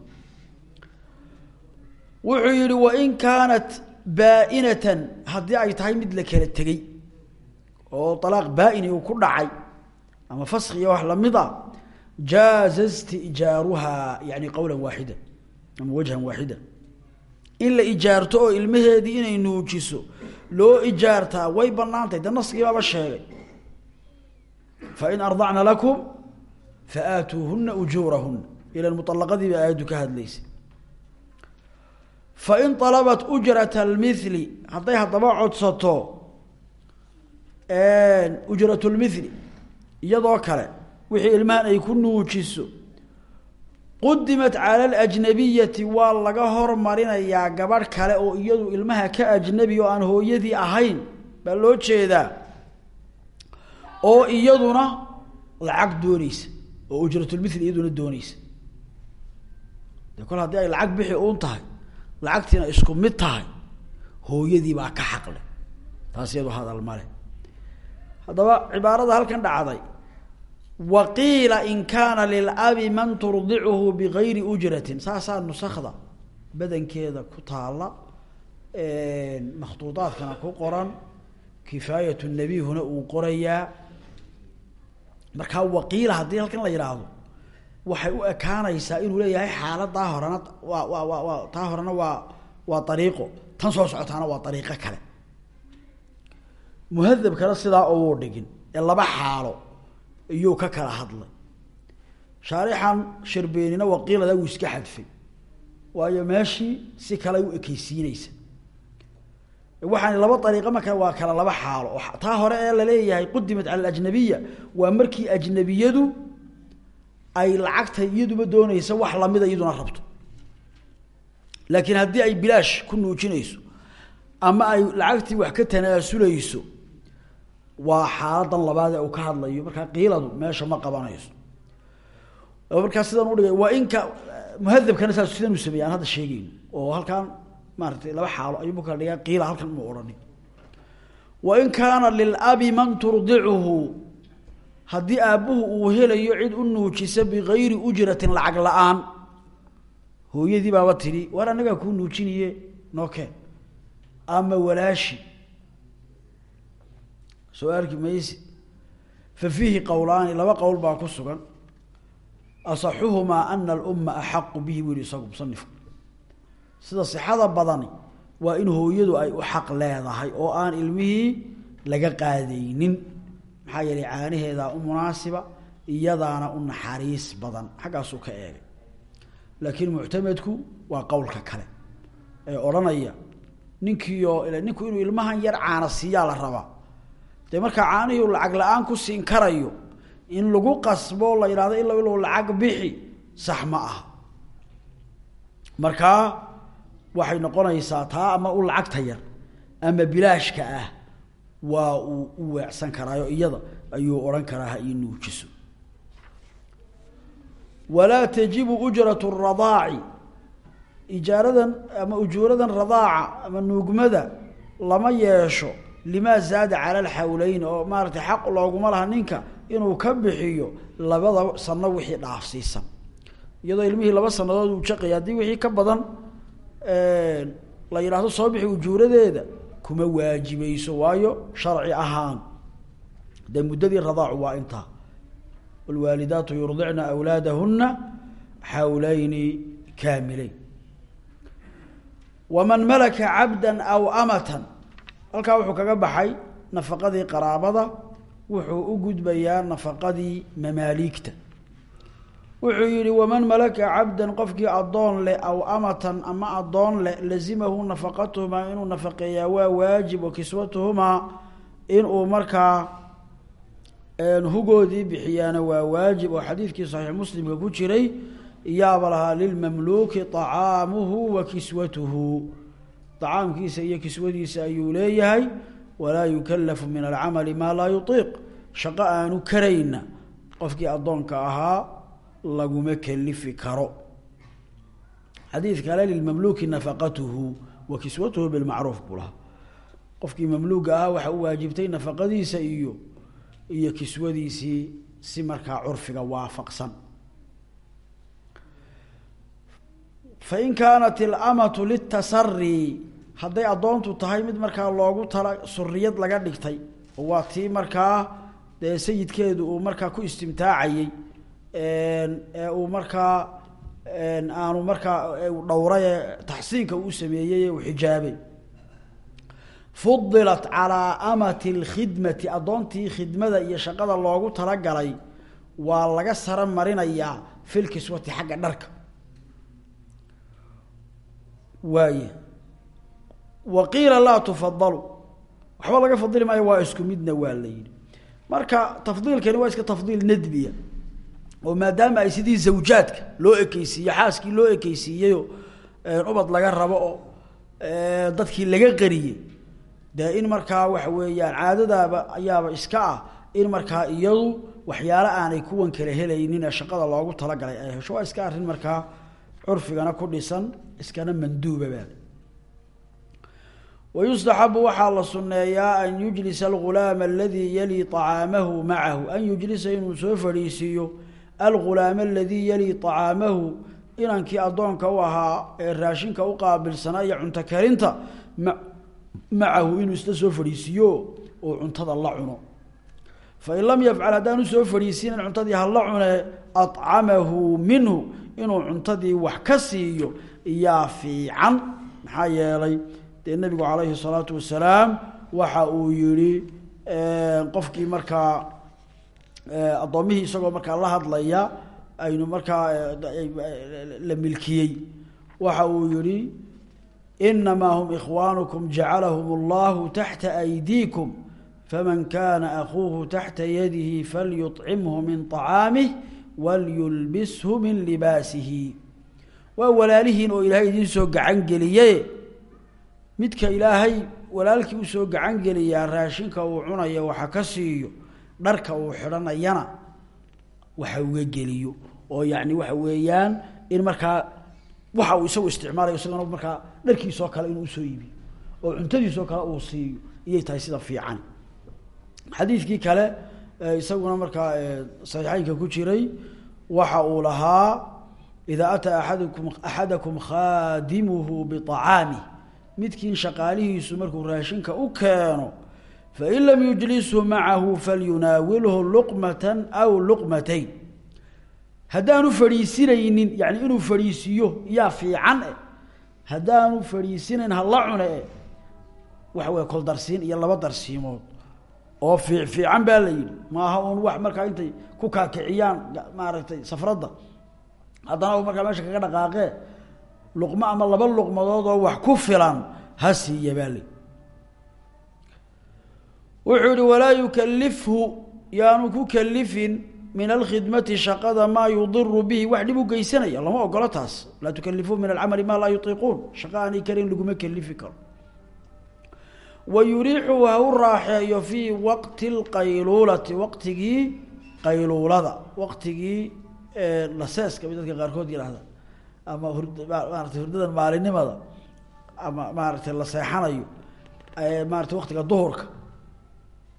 wuxuu yihi wain kaanat baainatan haddii ay tahay mid la kala tegey oo alaaq baaini uu ku dhacay ama faskiya wax la mid a jaaza istijaaruha yani qowla waaxida ama wajhan waaxida. In la ijaarto oo ilmaheedii inay nuujiso loo ijaartaa way banaantahy de naskiibaaba sheegay. Fain ardacna lakum faatuuhuna ujuurahuna ila mualaqadii ba aayaddu ka hadlaysay. Fain alabat ujrata lmili hadday haddaba codsato ujrat lmili iyadoo kale wixii ilmahan ay ku nuujiso qudimat cala alajnabiyati waa laga hormarinayaa gabadh kale oo iyadu ilmaha ka ajnabi oo aan hooyadii ahayn baa loo jeedaa oo iyaduna lacag dooneysa oo ujratulmithli iyaduna dooneysa de kol haddii ay lacag bixi uun tahay lacagtiina isku mid tahay hooyadii baa ka xaqle taas iyadu hadal male haddaba cibaarada halkan dhacday waqiila in kaana lilabi man turdicuhu bigayri ujratin saasaa nusakda badankeeda ku taala makhtuudaadkana ku qoran kifaayat nabihuna uu qorayaa markaa waqiila haddii halkan la yidhaahdo waxay u ekaanaysaa inuu leeyahay xaaladaa horena waa waa taa horena waa waa ariiqo tan soo socotaana waa ariiqo kale muhadabkana sidaa ou dhigin ee laba xaalo iyuu ka kala hadlay. Shaarixan sharbeenina waqiilada wuu iska xadfay. Waayo meeshii si kale u ekeysiineysa waxaan laba ariiqo marka waa kala laba xaalo. Taa hore ee la leeyahay qudimat cala alajnabiya waa markii ajnabiyadu ay lacagta iyaduba doonaysa wax lamida iyaduna rabto. Laakiin haddii ay bilaash ku nuujinayso ama ay lacagtii wax ka tanaasuleyso waa xaaladan labaad ee uu ka hadlayo. Markaa qiiladu meesha ma qabanayso. Markaa sidan udhigay waa inka muhadabkana saas sidan u sameeyey aan hadda oo halkaan maaratay laba xaalo ayuubu kala dhigaa qiila halkan mu odhani wain kaana lilabi man turdicuhu. Haddii aabbuhu uu helayo cid u nuujisa bigayri ujratin lacag la'aan. Hooyadii baaba tidhi war annagaa kuu nuujiniye nookeen ama walaashi soo arki maysi. Fa fiihi qowlaani laba qowl baa ku sugan. Asaxuhumaa ana alumma axaqu bihi buu yihi isagu musanifku. Sida sixada badani waa in hooyadu ay u xaq leedahay oo aan ilmihii laga qaadaynin. Maxaa yeelay caanaheedaa u munaasiba iyadaana u naxariis badan. Xaggaasuu ka eegay. Laakiin muctamedku waa qowlka kale ee odhanaya ninkiioo ninku inuu ilmahan yar caana la rabaa dee markaa caanihii lacag la'aan ku siin karayo in lagu qasbo la yidhahdo ila ilow lacag bixi sax ma aha. Markaa waxay noqonaysaa taa ama u lacagta yar ama bilaashka ah waa uu u weecsan karaayo iyada ayuu odhan karaa ha ii nuujiso. Walaa tajibu ujratu radaaci ijaaradan ama ujuuradan radaaca ama nuugmada lama yeesho limaa zaada cala alxawleyn oo maaratay xaq looguma laha ninka inuu ka bixiyo labada sano wixii dhaafsiisan. Iyadoo ilmihii laba sanadood uu jaqaya wixii ka badan la yidhaahdo soo bixi ujuuradeeda kuma waajibayso waayo sharci ahaan. Dee muddadii radaacu waa intaa. Wlwaalidaatu yurdicna awlaadahuna xawlayni kaamileyn waman malaka cabda aw amatan halkaa wuxuu kaga baxay nafaqadii qaraabada wuxuu u gudbayaa nafaqadii mamaaliigta. Wuxuu yihi waman malaka cabdan qofkii addoon leh aw amatan ama addoon leh lazimahu nafaqatuhumaa inuu nafaqeeyaa waa waajib wa kiswatuhumaa inuu markaa hugoodii bixiyaana waa waajib. Oo xadiidkii saxiix muslimka ku jiray iyaaba lahaa lilmamluuki طacaamuhu wa kiswatuhu طacaamkiisa iyo kiswadiisa ayuu leeyahay walaa yukalafu min alcamali maa laa yuطiiq shaqo aanu karayna qofkii addoonka ahaa laguma kelifi karo. Xadiid kale lilmamluuki nafaqatuhu wa kiswatuhu bilmacruuf buu lahaa. Qofkii mamluuga ahaa waxa u waajibtay nafaqadiisa iyo iyo kiswadiisii si markaa curfiga waafaqsan. Fain hadday addoontu tahay mid markaa loogu tala suriyad laga dhigtay waa tii markaa dee sayidkeedu uu markaa ku istimtaacayey ee uu markaa aanu markaa dhowray ee taxsiinka uu sameeyey ee uu xijaabay. Fudilat calaa amati alkhidmati addoontii khidmada iyo shaqada loogu talagalay waa laga saro marinayaa filkiswati xagga dharka. Waaye wa qiila laa tufadalu waxba laga fadili maayo waa isku midna waa la yidhi. Marka tafdiilkani waa iska tafdiil nadbiya oo maadaama ay sidii zawjaadka loo ekeysiiye xaaskii loo ekeysiiyeyo ubad laga rabo dadkii laga qariyey dee in markaa waxa weeyaan caadadaaba ayaaba iska ah in markaa iyadu waxyaalo aanay kuwan kala helaynin shaqada loogu talagalay ay hesho iska arrin markaa curfigana ku dhisan iskana manduubaba wayustaxabu waxaa la sunneeyaa an yujlisa algulaama aladii yalii طacaamahu macahu an yujlisa inuu soo fadhiisiiyo algulaama aladii yalii طacaamahu inankii addoonka u ahaa ee raashinka u qaabilsanaa iyo cunto karinta macahu inuu isla soo fadhiisiiyo oo cuntada la cuno fain lam yafcal haddaanu soo fadhiisiinin cuntadii hala cune acamahu minhu inuu cuntadii wax ka siiyo iyaa fiican maxaa yeelay dee nebigu calayhi salaatu wasalaam waxa uu yihi qofkii markaa addoomihii isagoo markaa la hadlaya aynu markaa la milkiyey. Waxa uu yihi inamaa hum ikhwaanukum jacalahum allahu taxta aydiikum faman kana akuuhu taxta yadihi falyucimhu min طacaamih walyulbishu min libaasihi. Waa walaalihiin oo ilaahay idiin soo gacan geliye midka ilaahay walaalkii u soo gacan geliyaa raashinka uu cunayo waxa ka siiyo dharka uu xidhanayana waxa uga geliyo. Oo yani waxa weeyaan in markaa waxa uu isagu isticmaalayo isagana markaa dharkiisoo kale inuu u soo iibiyo oo cuntadiisoo kale uu siiyo iyay tahay sida fiican. Xadiidkii kale isaguna markaa saxiixeynka ku jiray waxa uu lahaa idaa ataa aadakum axadakum khaadimuhu biطacaamih midkiin shaqaalihiisu markuu raashinka u keeno fain lam yujlishu macahu falyunaawilhu luqmata aw luqmatayn. Haddaanu fadhiisinaynin yani inuu fadhiisiiyo yaa fiican e haddaanu fadhiisinayn hala cune e waxa wey kol darsiin iyo laba darsiimood. Oo fiic fiican baa la yidhi. Maaha un wax markaa intay ku kaakiciyaan maaragtay safradda. Haddana markaa meesha kaga dhaqaaqee luqmo ama laba luqmadood oo wax ku filan ha siiya baa la wuxuu yihi walaa yukalifhu yaanu ku kalifin min alkhidmati shaqada maa yudiru bihi. Wax dhib u lama ogolo taas. Laa tukalifuu min alcamali maa laa yutiiquun. Aanay karin laguma kelifi karo. Wa yuriixu ha u raaxeeyo fii waqti lqayluulati waqtigii qayluulada waqtigii yidhaahda ama maarata hurdadan maalinimada ama maaragtay la seexanayo maarata waqtiga duhurka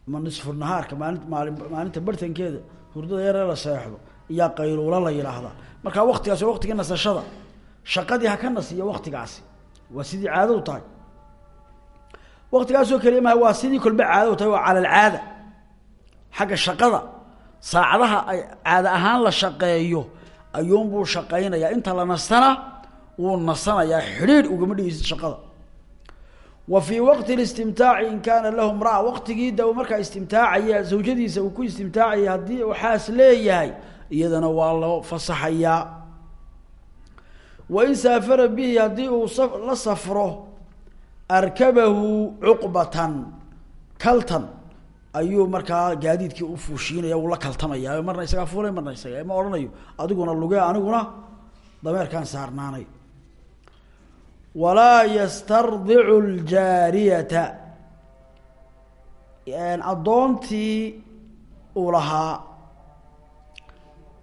ama nisfu nahaarka maalin maali maalinta bartankeeda hurdada yaree la seexdo iyaa qayluulo la yidhaahdaa markaa waktigaasi waa nasashada shaqadii ha ka nasiyo waktigaasi waa sidii caadadu tahay. Waktigaasoo keliya waa sidii kolba caadadu tahay waa cala alcaada xagga shaqada saacadaha ay caada ahaan la shaqeeyo ayuunbuu shaqaynayaa. Inta la nastana wuu nasanayaa xidhiidh ugama dhigeysid shaqada. Wa fii waqti listimtaaci in kaana lahu mraa waqtigii da markaa istimtaacaya zawjadiisa uu ku istimtaacaya haddii uu xaas leeyahay iyadana waa loo fasaxayaa. Wain saafara bihi haddii uu la safro arkabahu cuqbatan kaltan ayuu markaa gaadiidkii u fuushiinaya uu la kaltamaya marna isagaa fuulay marna isaga ma odhanayo adiguna luge aniguna dameerkaan saarnaanay. Walaa yastardicu ljaariyata addoontii uu lahaa.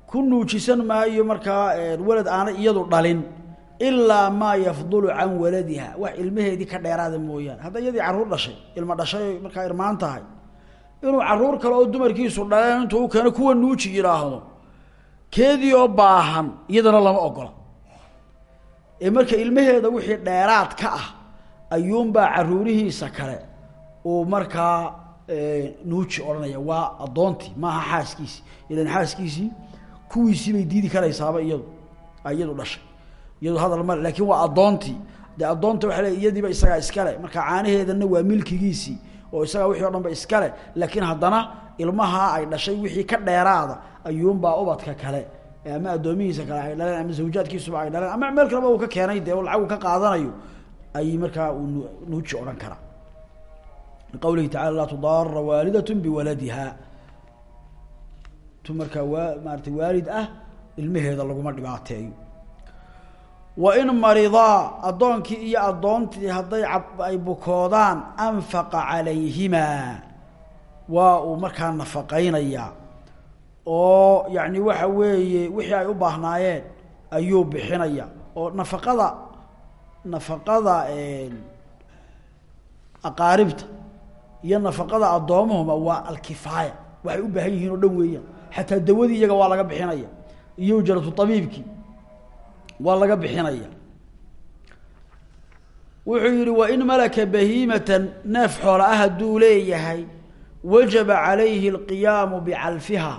Ku nuujisan maayo markaa walad aanay iyadu dhalin ilaa maa yafdulu can waladiha. Wax ilmaheedii ka dheeraada mooyaane hadda iyadii carruur dhashay ilma dhashay markaa irmaan tahay inuu carruur kale oo dumarkiisu dhaleen intuu u keeno kuwa nuuji yidhaahdo keedii oo baahan iyadana lama ogola. Ee marka ilmaheeda wixii dheeraad ka ah ayuunbaa caruurihiisa kale uu markaa nuuji odhanaya. Waa addoontii maaha xaaskiisii ilan xaaskiisii kuwiisii bay diidi karaysaaba iyadu iyadu dhashay. Iyadu hadal male laakiin waa addoontii. Dee addoonta waa le iyadiiba isagaa iskale marka caanaheedana waa milkigiisii oo isagaa wixii o dhan ba iskale laakiin haddana ilmahaa ay dhashay wixii ka dheeraada ayuunbaa ubadka kale. Ama addoomihiisa kale ay dhaleen ama zawjaadkiisuba ay dhaleen ama meel kaleba uu ka keenay dee lacag uu ka qaadanayo ay markaa uu nuuji odhan karaa. Liqawlihi tacala laa tudaara waalidat biwaladiha. Tu markaa waa maarata waalid ah ilmaheeda laguma dhibaateeyo wa in maridaa addoonkii iyo addoontii hadday ay bukoodaan anfaqa calayhimaa waa uu markaa nafaqaynayaa oo yacni waxa weeye wixii ay u baahnaayeen ayuu bixinaya. Oo nafaqada nafaqada aqaaribta iyo nafaqada addoomuhuma waa alkifaaya. Waxay u baahan yihiin oo dhan weeyaan. Xataa dawadii iyaga waa laga bixinaya. Iyo ujratu tabiibkii waa laga bixinaya. Wuxuu yihi wain malaka bahiimatan neef xoola ah hadduu leeyahay wajaba calayhi alqiyaamu bicalfiha.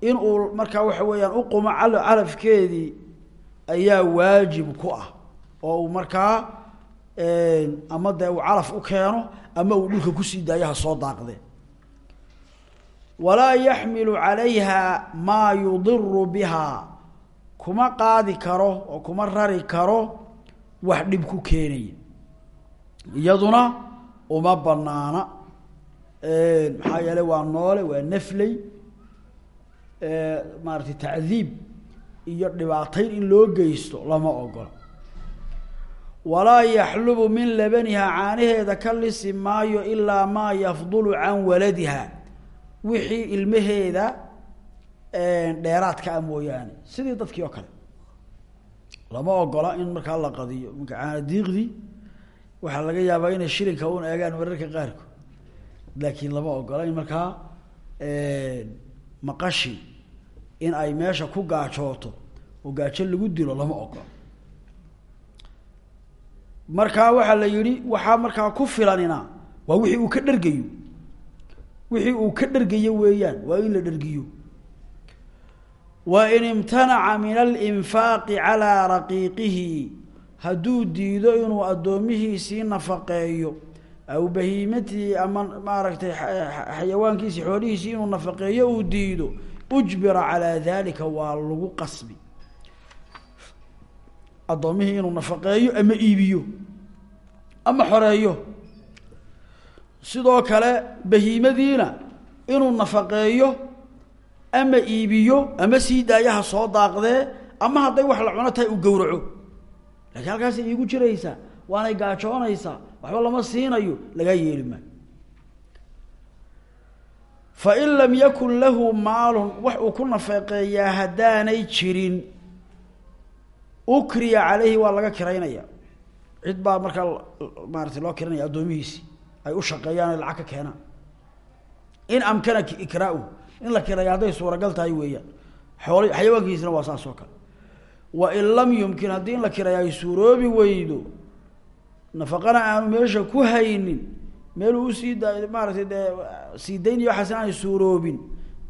In uu markaa waxa weeyaan uqumo calafkeedii ayaa waajib ku ah. Oo uu markaa ama dee uu calaf u keeno ama uu dhulka ku sii daayaha soo daaqdee walaa yaxmilu calayha maa yudiru biha kuma qaadi karo oo kuma rari karo wax dhib ku keenaya. Iyaduna uma banaana maxaa yeelay waa noole waa nafley maaratay tacdiib iyo dhibaatayn in loo geysto lama ogola walaa yaxlubu min labaniha caanaheeda ka lisi maayo ilaa maa yafdulu can waladiha. Wixii ilmaheeda dheeraadka a mooyaane. Sidii dadkii oo kale. Lama ogola in markaa la qadiyo marka caana diiqdii waxaa laga yaabaa inay shilinka un eegaan mararka qaarkood. Laakiin lama ogola in markaa maqashi in ay meesha ku gaajooto oo gaajo lagu dilo lama ogola markaa waxaa la yihi waxaa markaa ku filanina waa wixii uu ka dhergayo wixii uu ka dhergayo weeyaan waa in la dhergiyo wain imtanaca min alinfaaqi calaa raqiiqihi hadduu diido inuu addoomihiisii nafaqeeyo aw bahiimatihi ama maaragtay xayawaankiisii xoolihiisii inuu nafaqeeyo uu diido ujbira calaa dalika waa lagu qasbi addoomihii inuu nafaqeeyo ama iibiyo ama xoreeyo sidoo kale bahiimadiina inuu nafaqeeyo ama iibiyo ama sii daayaha soo daaqdee ama hadday wax la cuno tahay uu gowraco. Laakiin halkaasay iigu jiraysaa waanay gaajoonaysaa waxba lama siinayo lagaa yeeli maayo. Fain lam yakun lahu maalun wax uu ku nafaqeeyaa haddaanay jirin ukriya caleyhi waa laga kiraynaya. Cid baa markaa maaratay loo kiranaya addoomihiisi ay u shaqeeyaan lacag ka keenaan in amkana ikraau in la kiraya hadday suuragal tahay weeyaan. Xool xayawaankiisina waa saas oo kale. Wain lam yumkin haddii in la kiraya ay suuroobi weydo nafaqana aanu meesha ku haynin meel uu u sii da maaratay dee sii dayniyo waxaasna aanay suuroobin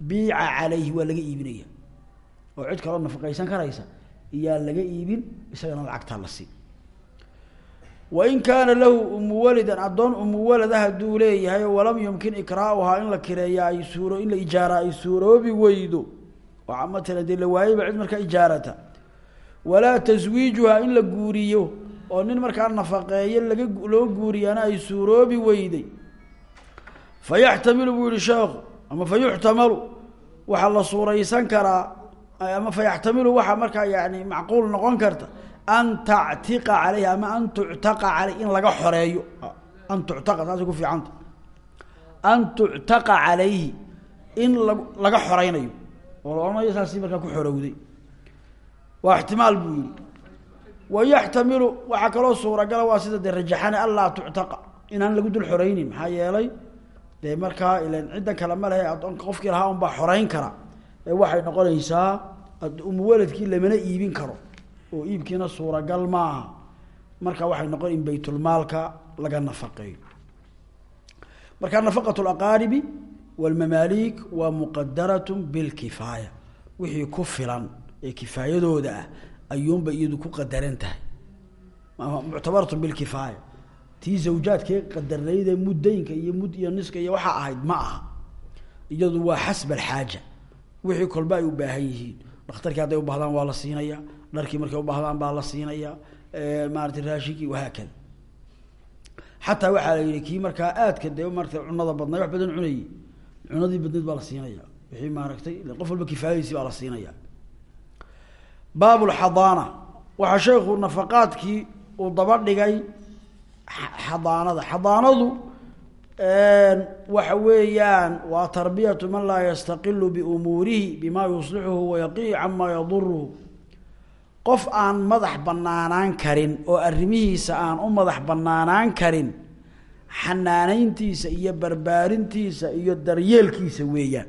biica calayhi waa laga iibinaya. Oo cid kaloo nafaqaysan karaysa iyaa laga iibin isagana lacagtaa la siin wain kaana lahu umuwalidan addoon umuwalada hadduu leeyahay walam yumkin ikraauhaa in la kireeya ay suuro in la ijaara ay suuroobi weydo oo matalan dee la waayeyba cid markaa ijaarata walaa taswiijuhaa in la guuriyo oo nin markaa nafaqeeyo laga loo guuriyaana ay suuroobi weyday fayaxtamilu buu yihi sheekhu ama fa yuxtamalu waxaa la suuraysan karaa ama fayaxtamilu waxaa markaa yani macquul noqon karta an tactiqa caleyhi ama an tuctaqa caleyh in laga xoreeyo. An tuctaqa saasay ku fiicanta. An tuctaqa calayhi in la laga xoreynayo oo la odhanayo saasi markaa ku xorowday. Waa ixtimaal buu yihi wayaxtamilu waxaa kaloo suuragala waa sida dee rajaxane anlaa tuctaqa inaan lagu dul xoreynin maxaa yeelay dee markaa ilan ciddan kale ma lehe addoonka qofkii lahaa unbaa xoreyn kara. Ee waxay noqonaysaa umuwaladkii lamana iibin karo oo iibkiina suuragal maaha. Marka waxay noqon in baytulmaalka laga nafaqeeyo. Marka nafaqat laqaaribi walmamaaliik waa muqadarat bilkifaaya wixii ku filan ee kifaayadooda ah ayuunba iyadu ku qadaran tahay. Muctabaratun bilkifaaya tii zawjaadkee qadarnaydee muddaynka iyo mud iyo niska iyo waxaa ahayd ma aha. Iyadu waa xasba alxaaja wixii kolba ay u baahan yihiin. Dhakhtarkii hadday ubahdaan waa la siinaya dharkii markay ubahdaan baa la siinaya maarata raashinkii wahaakada xataa waxaa la yihi kii markaa aadka dee maarata cunada badnay wax badan cunayey. Cunadii badneed baa la siinaya. Wixii maaragtay qof walba kifaayadiisi baa la siinaya. Baab lxadaana waxaa sheekhu nafaqaadkii uu daba dhigay xadaanada. Xadaanadu waxa weeyaan waa tarbiyatu man laa yastaqilu biumuurihi bima yuslixuhu wayaqihi cama yaduruhu qof aan madax banaanaan karin oo arrimihiisa aan u madax banaanaan karin xanaanayntiisa iyo barbaarintiisa iyo daryeelkiisa weeyaan.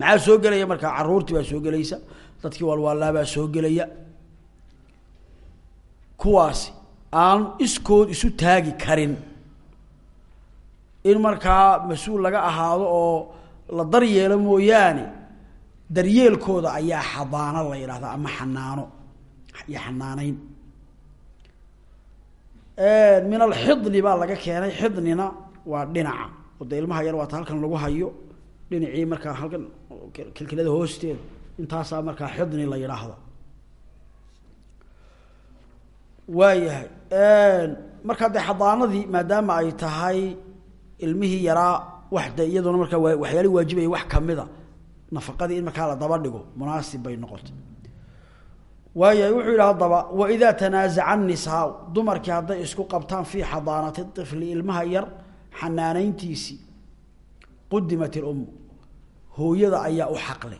Maxaa soo gelaya markaa caruurtii baa soo gelaysa dadkii waalwaalaabaa soo gelaya. Kuwaasi aan iskood isu taagi karin. In markaa mas'uul laga ahaado oo la daryeelo mooyaane daryeelkooda ayaa xadaano la yidhahdaa ama xanaano iyo xanaaneyn min alxidni baa laga keenay. Xidnina waa dhinaca. Oo de ilmaha yar waata halkan lagu hayo. Dhinacii markaa halkan kilkilada hoosteeda. Intaasaa markaa xidni la yidhaahda waayahay. Markaa dee xadaanadii maadaama ay tahay ilmihii yaraa wax de iyaduna markaa wa waxyaali waajibaya wax kamida nafaqadii in markaa la daba dhigo munaasib bay noqotay. Waayahay wuxuu yidhi haddaba waidaa tanaasaca nisaa dumarkii hadday isku qabtaan fii xadaanati ifli ilmaha yar xanaanayntiisii qudimat ilummu hooyada ayaa u xaqle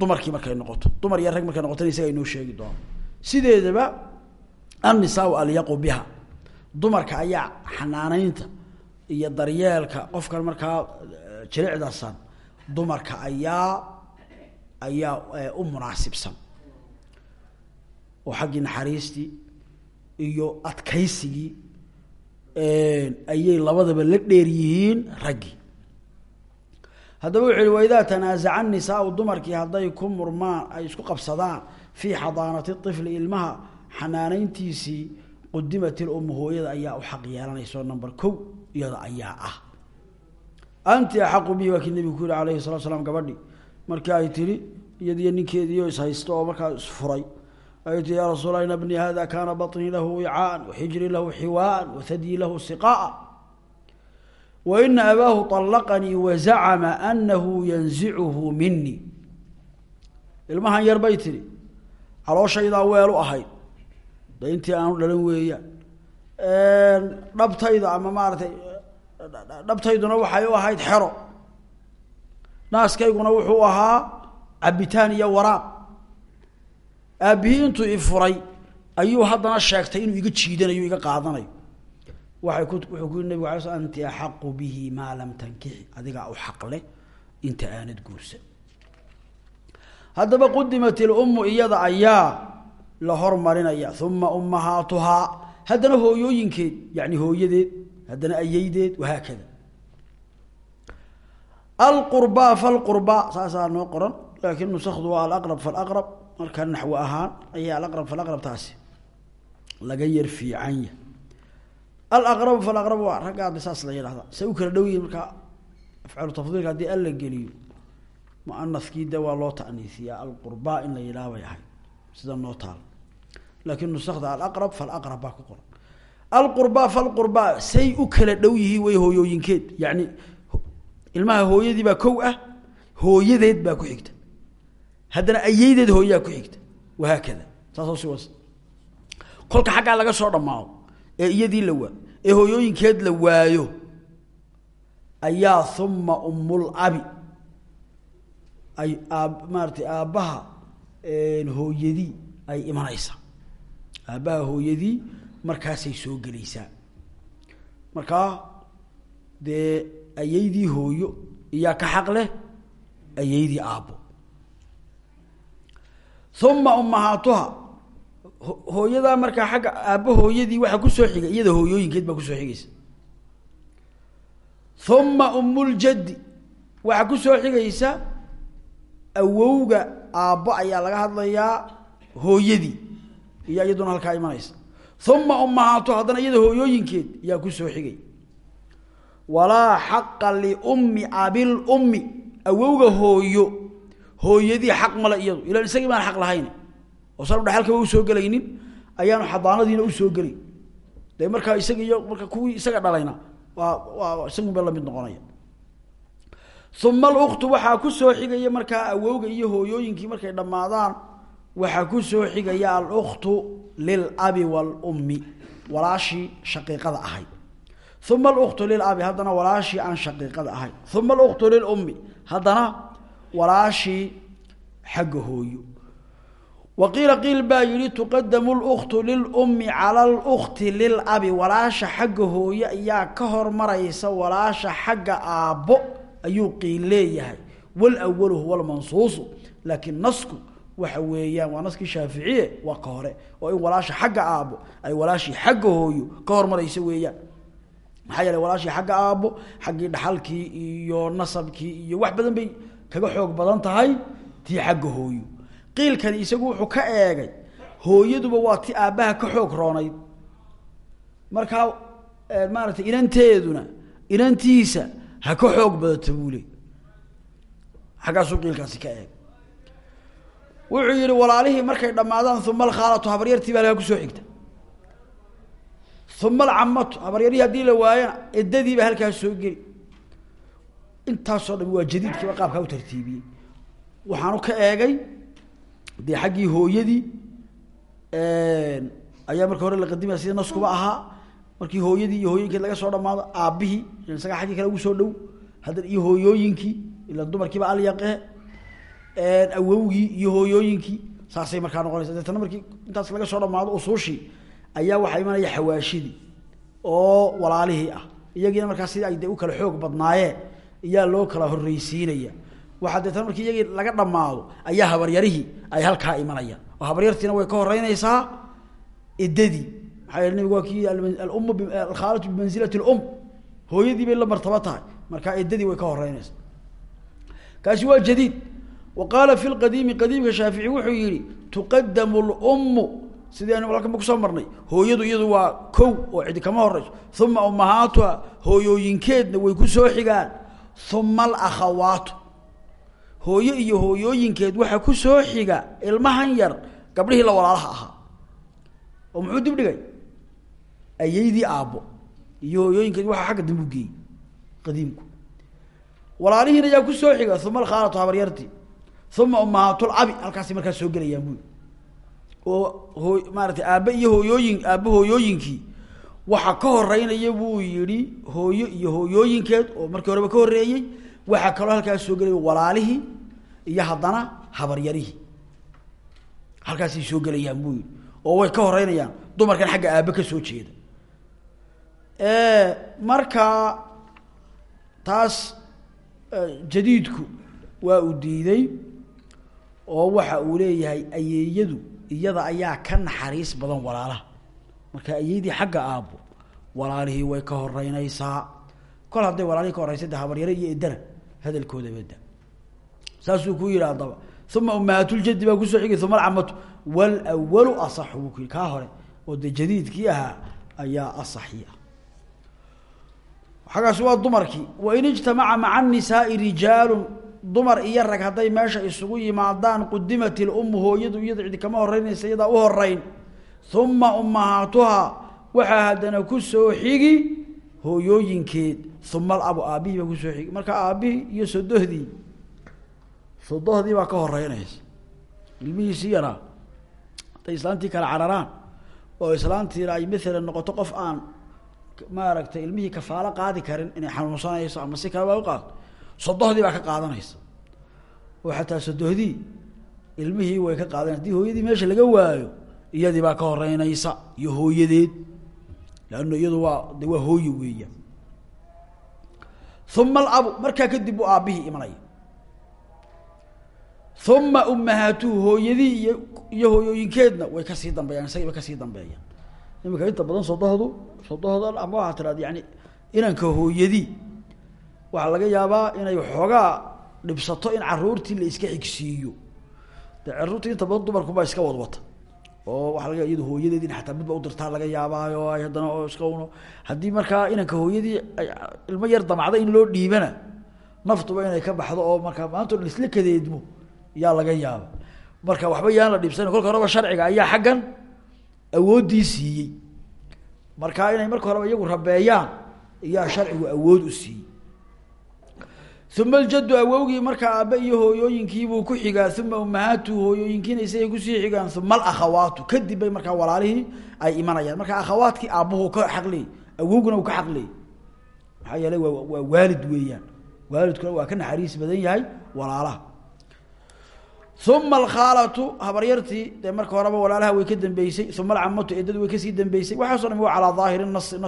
dumarkii markay noqoto dumar iyo markay noqotona isaga inoo sheegi doono sideedaba annisaau alyaqu biha dumarka ayaa xanaanaynta iyo daryeelka qofkan markaa jilicdasan dumarka ayaa ayaa u munaasibsan. Oo xaggii naxariistii iyo adkaysigii ayay labadaba la dheer yihiin raggii haddaba wuxu uhi waidaa tanaasaca nisaau dumarkii hadday ku murmaan ay isku qabsadaan fii xadaanati ifli ilmaha xanaanayntiisii qudimat ilummu ayaa u xaq yeelanayso number ko iyada ayaa ah anti axaqu bihi waa kii nebigu ku yihi alayhi salatu slam gabadhi. Markii ay tihi iyadiyo ninkeediio ishaysto oo markaa isfuray ay tii ya rasuul ina bni hada kaana baطnii lahu wicaaan waxijrii lahu xiwaaan wathadyi lahu siqaaa. Waina abaahu طalaqanii wazacama anahu yanzicuhu minii ilmahan yar bay tihi calooshaydaa weel u ahayd de aanu dhalan weeyaan. Dhabtayda ama maaratay dhabtayduna waxay u ahayd xero. Naaskayguna wuxuu ahaa cabitaan iyo waraab. Aabbihii intuu ifuray ayuu haddana sheegtay inuu iga jiidanayo iga qaadanayo. Waay ku wuxuu ku yiri nabig ala sl anti axaqu bihi maa lam tankixi adigaa u xaqle inta aanad guursan. Haddaba qudimat ilummu iyada ayaa la hormarinaya uma ummahaatuhaa haddana hooyooyinkeed yani hooyadeed haddana ayeydeed wahaakada. Alqurbaa falqurbaa saasaa noo qoran laakiin nusakdu waa alaqrab falaqrab markaa naxwo ahaan ayaa alaqrab falaqrab taasi laga yar fiicanya alaqrabu falaqrab waa raggaada saas la yidhahda say u kala dhow yihiin markaa afcalu tafdiilka haddii an la geliyo muanaskii de waa loo ta'niisiyaa alqurbaa in la yidhaha bay ahayd sida noo alqurbaa falqurbaa say u kala dhow yihiin way hooyooyinkeed. Yani ilmaha hooyadii baa kow ah hooyadeed baa ku xigta. Haddana ayeydeed hooyaa ku xigta. Wahaakada. Saasoo si was kolka xaggaa laga soo dhammaado ee iyadii la waa ee hooyooyinkeed la waayo ayaa uma umul abi. Ay aab maaratay aabbaha hooyadii ay imanaysaa aabbaha hooyadii markaasay soo gelaysaa. Markaa dee ayeydii hooyo iyaa ka xaq leh? Ayeydii aabbo. Uma ummahaatuha hooyadaa markaa xagga aabbo hooyadii waxaa ku soo xigay iyada hooyooyinkeed baa ku soo xigaysa. Uma umuljaddi waxaa ku soo xigaysa awowga aabbo ayaa laga hadlayaa hooyadii. Iyo iyaduna halkaa imanaysa uma ummahaatu haddana iyada hooyooyinkeed yaa ku soo xigay. Walaa xaqa liummi abilummi awowga hooyo hooyadii xaq male iyadu. Ilan isagii baan xaq lahayn. Oo saan udhaxalkaba u soo gelaynin ayaanu xadaanadiina u soo gelay. De markaa isaga iyo marka kuwii isaga dhalayna waa waa isagunba la mid noqonaya. Uma aluktu waxaa ku soo xigaya markaa awowga iyo hooyooyinkii markay dhammaadaan waxaa ku soo xigaya aluktu lilabi waalummi walaashii shaqiiqada ahayd uma aluktu lilabi haddana walaashii aan shaqiiqada ahayn uma aluktu lilummi haddana walaashii xagga hooyo. Waqiila qiil baa yihi tuqadamu luktu lilummi cala lukti lilabi. Walaasha xagga hooye ayaa ka hormaraysa walaasha xagga aabbo ayuu qiil leeyahay. Walawalu huwa lmansuusu laakiin nasku waxa weeyaan waa naskii shaaficiye waa ka hore oo in walaasha xagga aabbo ay walaashii xagga hooyo ka hormaraysa weeyaan. Maxaa yeeley walaashii xagga aabbo xaggii dhaxalkii iyo nasabkii iyo wax badan bay kaga xoog badan tahay tii xagga hooyo. Qiilkani isagu wuxuu ka eegay hooyaduba waa ti aabbaha ka xoog roonayd. Markaa maaragtay inanteeduna inantiisa ha ka xoog badato buu le qiilkaasi ka eegay wuxuu yihi walaalihii markay dhammaadaan uma alkhaalatu habaryartii baa laga ku soo xigta. Uma alcamatu habaryarihii haddii la waayana eddadii baa halkaas soo geli. Intaasoo dham waa jadiidkiiba qaabkaa u tartiibiyey. Waxaanu ka eegay dee xaggii hooyadii ayaa marka hore la qadimaya sida naskuba ahaa. Markii hooyadii iyo hooyinkeed laga soo dhamaado aabbihii isaga xaggii kale ugu soo dhow haddana iyo hooyooyinkii ila dumarkiiba alyaqe awowgii iyo hooyooyinkii saasay markaa noqonaysa. Deetana markii intaas laga soo dhamaado usuushii ayaa waxaa imanaya xawaashidii oo walaalihii ah. Iyagiina markaa sidii ay u kala xoog badnaayeen iyaa loo kala horreysiinaya waxaa deetana markii iyagii laga dhamaado ayaa habaryarihii ay halkaa imanayaan. Oo habaryartiina way ka horeynaysaa idadii maxaa yeele nabigu waa kii alum alkhaalatu bimansilati lum hooyadii bay la martaba tahay. Markaa idadii way ka horeynaysaa kaasi waa jadiid wa qaala fi lqadiimi qadiimka shaafici wuxuu yihi tuqadamu lummu. Sidii aynu halkanba ku soo marnay. Hooyadu iyadu waa kow oo cidi kama horeyso uma ummahaatuha hooyooyinkeedna way ku soo xigaan. Uma alakhawaatu. Hooyo iyo hooyooyinkeed waxaa ku soo xiga ilmahan yar gabdhihii la walaalaha ahaa. Oo muxuu dib dhigay? Ayeydii aabbo. Iyo hooyooyinkeed waxaa xagga dambu geeyey qadiimku. Walaalihiina yaa ku soo xiga uma alkhaalatu uma ummahaatulabi halkaasay markaa soo gelayaan buy oo hoo maaratay aabbe iyo hooyooyin aabbe hooyooyinkii waxaa ka horeynaya buu yihi hooyo iyo hooyooyinkeed oo markii horeba ka horreeyey waxaa kaloo halkaas soo gelaya walaalihii iyo haddana habaryarihii halkaasay soo gelayaan buu yihi oo way ka horeynayaan dumarkan xagga aabbe ka soo jeeda marka taas jadiidku waa uu diiday oo waxa uu leeyahay ayeeyadu iyada ayaa ka naxariis badan walaalaha. Marka ayeydii xagga aabbo walaalihii way ka horeynaysaa kol hadday walaalihii ka horeysa de habaryare iyo edana hadalkooda bada saasuu ku yihi haddaba uma ummahaatuljadi baa ku soo xigay uma alcamatu walawalu asaxu buu ku kaa hore oo de jadiidkii ahaa ayaa asaxi ah xaggaasi waa dumarkii. Wain ijtamaca maca anisaai rijaalu dumar iyo rag hadday meesha isugu yimaadaan qudimat ilummu hooyadu iyada cidi kama horeynaysa iyadaa u horeyn uma ummahaatuhaa waxaa haddana ku soo xigi hooyooyinkeed. Uma alabu aabbihii baa ku soo xigi. Marka aabbihii iyo sodohdii sodohdii baa ka horeynaysa ilmihiisii yaraa hadday islaantii kala cararaan oo islaantiina ay maalan noqoto qof aan maaragtay ilmihii kafaalo qaadi karin inay xanuunsanayso ama si kaleba u qaado sodohdii baa ka qaadanaysa. Oo xataa sodohdii ilmihii way ka qaadanaysa. Hadii hooyadii meesha laga waayo iyadii baa ka horeynaysa iyo hooyadeed. Leanna iyadu waa de waa hooye weeyaan uma alabu markaa kadib buu aabbihii imanaya. Uma ummahaatuhu hooyadii iyo iyo hooyooyinkeedna way ka sii dambeeyaan isagii bay ka sii dambeeyaan. Imika inta badan sodohdu sodohdan ama waxaa tiraad yani inanka hooyadii waxaa laga yaabaa inay xoogaa dhibsato in caruurtii la iska xigsiiyo. De caruurtii inta badan dumarkubaa iska wadwata. Oo waaa laga iyado hooyadeed in ataa midba udirtaa laga yaabaayo ay haddana oo iska uno. Haddii markaa inanka hooyadii ilmo yar damacda in loo dhiibana naftuba inay ka baxdo oo markaa maanta o isla kadeedmo yaa laga yaaba marka waxba yaan la dhibsana kolka horeba sharciga ayaa xaggan awooddii siiyey. Markaa inay marka horeba iyagu rabeeyaan iyaa sharcigu awood u siiyey uma aljaddu awowgii markaa aabbe iyo hooyooyinkiibuu ku xigaa uma ummahaatuhu hooyooyinkiina isagay ku sii xigaan uma alakhawaatu kadib bay markaa walaalihii ay imanayaan marka akhawaadkii aabbuhu ka xaqleey awowguna uu ka xaqleey maxaa yeelay waa waa waalid weeyaan waalidkuna waa ka naxariis badan yahay walaalaha uma alkhaalatu habaryartii dee marka horeba walaalaha way ka dambeysay uma alcamatu eedadu way ka sii dambeysay waxaaso dham waa calaa daahiri nasi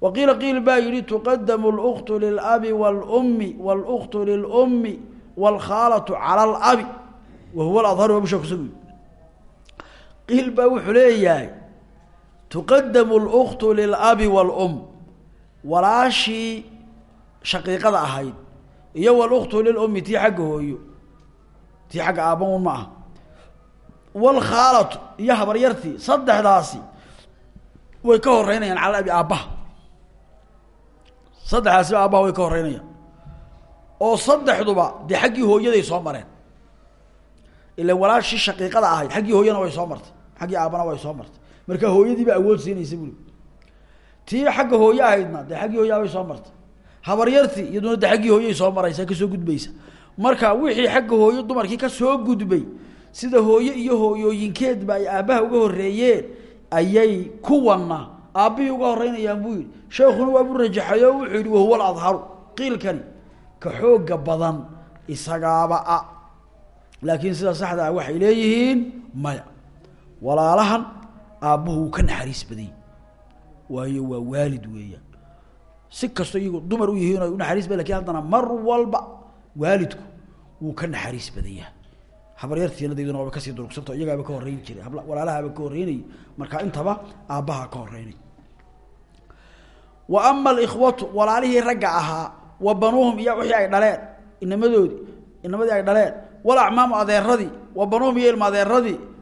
wa qiila qiil baa yihi tuqadamu luktu lilabi wlummi wluktu lilummi wlkhaalatu cala alabi wa huwa aladharu wabushakusagu qiil baa wuxuu leeyahay tuqadamu luktu lilabi wlum walaashii shaqiiqada ahayd iyo wluktu lilummi tii xagga hooyo tii xagga aabba un ma aha wlkhaalatu iyo habaryartii saddexdaasi way ka horeynayaan cala saddexdaasiba aabbaha way ka horeynayaan oo saddexduba dee xaggii hooyaday soo mareen. Ila walaashii shaqiiqada ahayd xaggii hooyana way soo martay xaggii aabbana way soo martay. Marka hooyadiiba awood siinaysa buli tii xagga hooye ahaydna dee xaggii hooyaabay soo martay. Habaryartii iyaduna de xaggii hooyay soo maraysa ka soo gudbaysa. Marka wixii xagga hooyo dumarkii ka soo gudbay sida hooye iyo hooyooyinkeedba ay aabbaha uga horeeyeen ayay kuwana aabbihii uga horeynayaan buu yihi waa buu rajaxayo wuxuu yihi wahuwa aladharu qiilkani ka xooga badan isagaaba a. Laakiin sida saxda ah waxay leeyihiin maya. Walaalahan aabbuhu ka naxariis badany waayo waa waalid weeyaan. Si kastoo iyagu dumar u yihiin o unaxariis bad laakiin haddana mar walba waalidku wuu ka naxariis badan yahay habaryartiinadayduna waaba ka sii durugsanto iyagaaba ka horeyn jiray. Walaalahaaba ka horeynayay marka intaba aabbaha ka horeynay wa ama alikhwatu walaalihii ragga ahaa wa banuuhum iyo wixii ay dhaleen inamadoodii inamadii ay dhaleen walacmaamu adeeradii wa banuuhum iyo ilma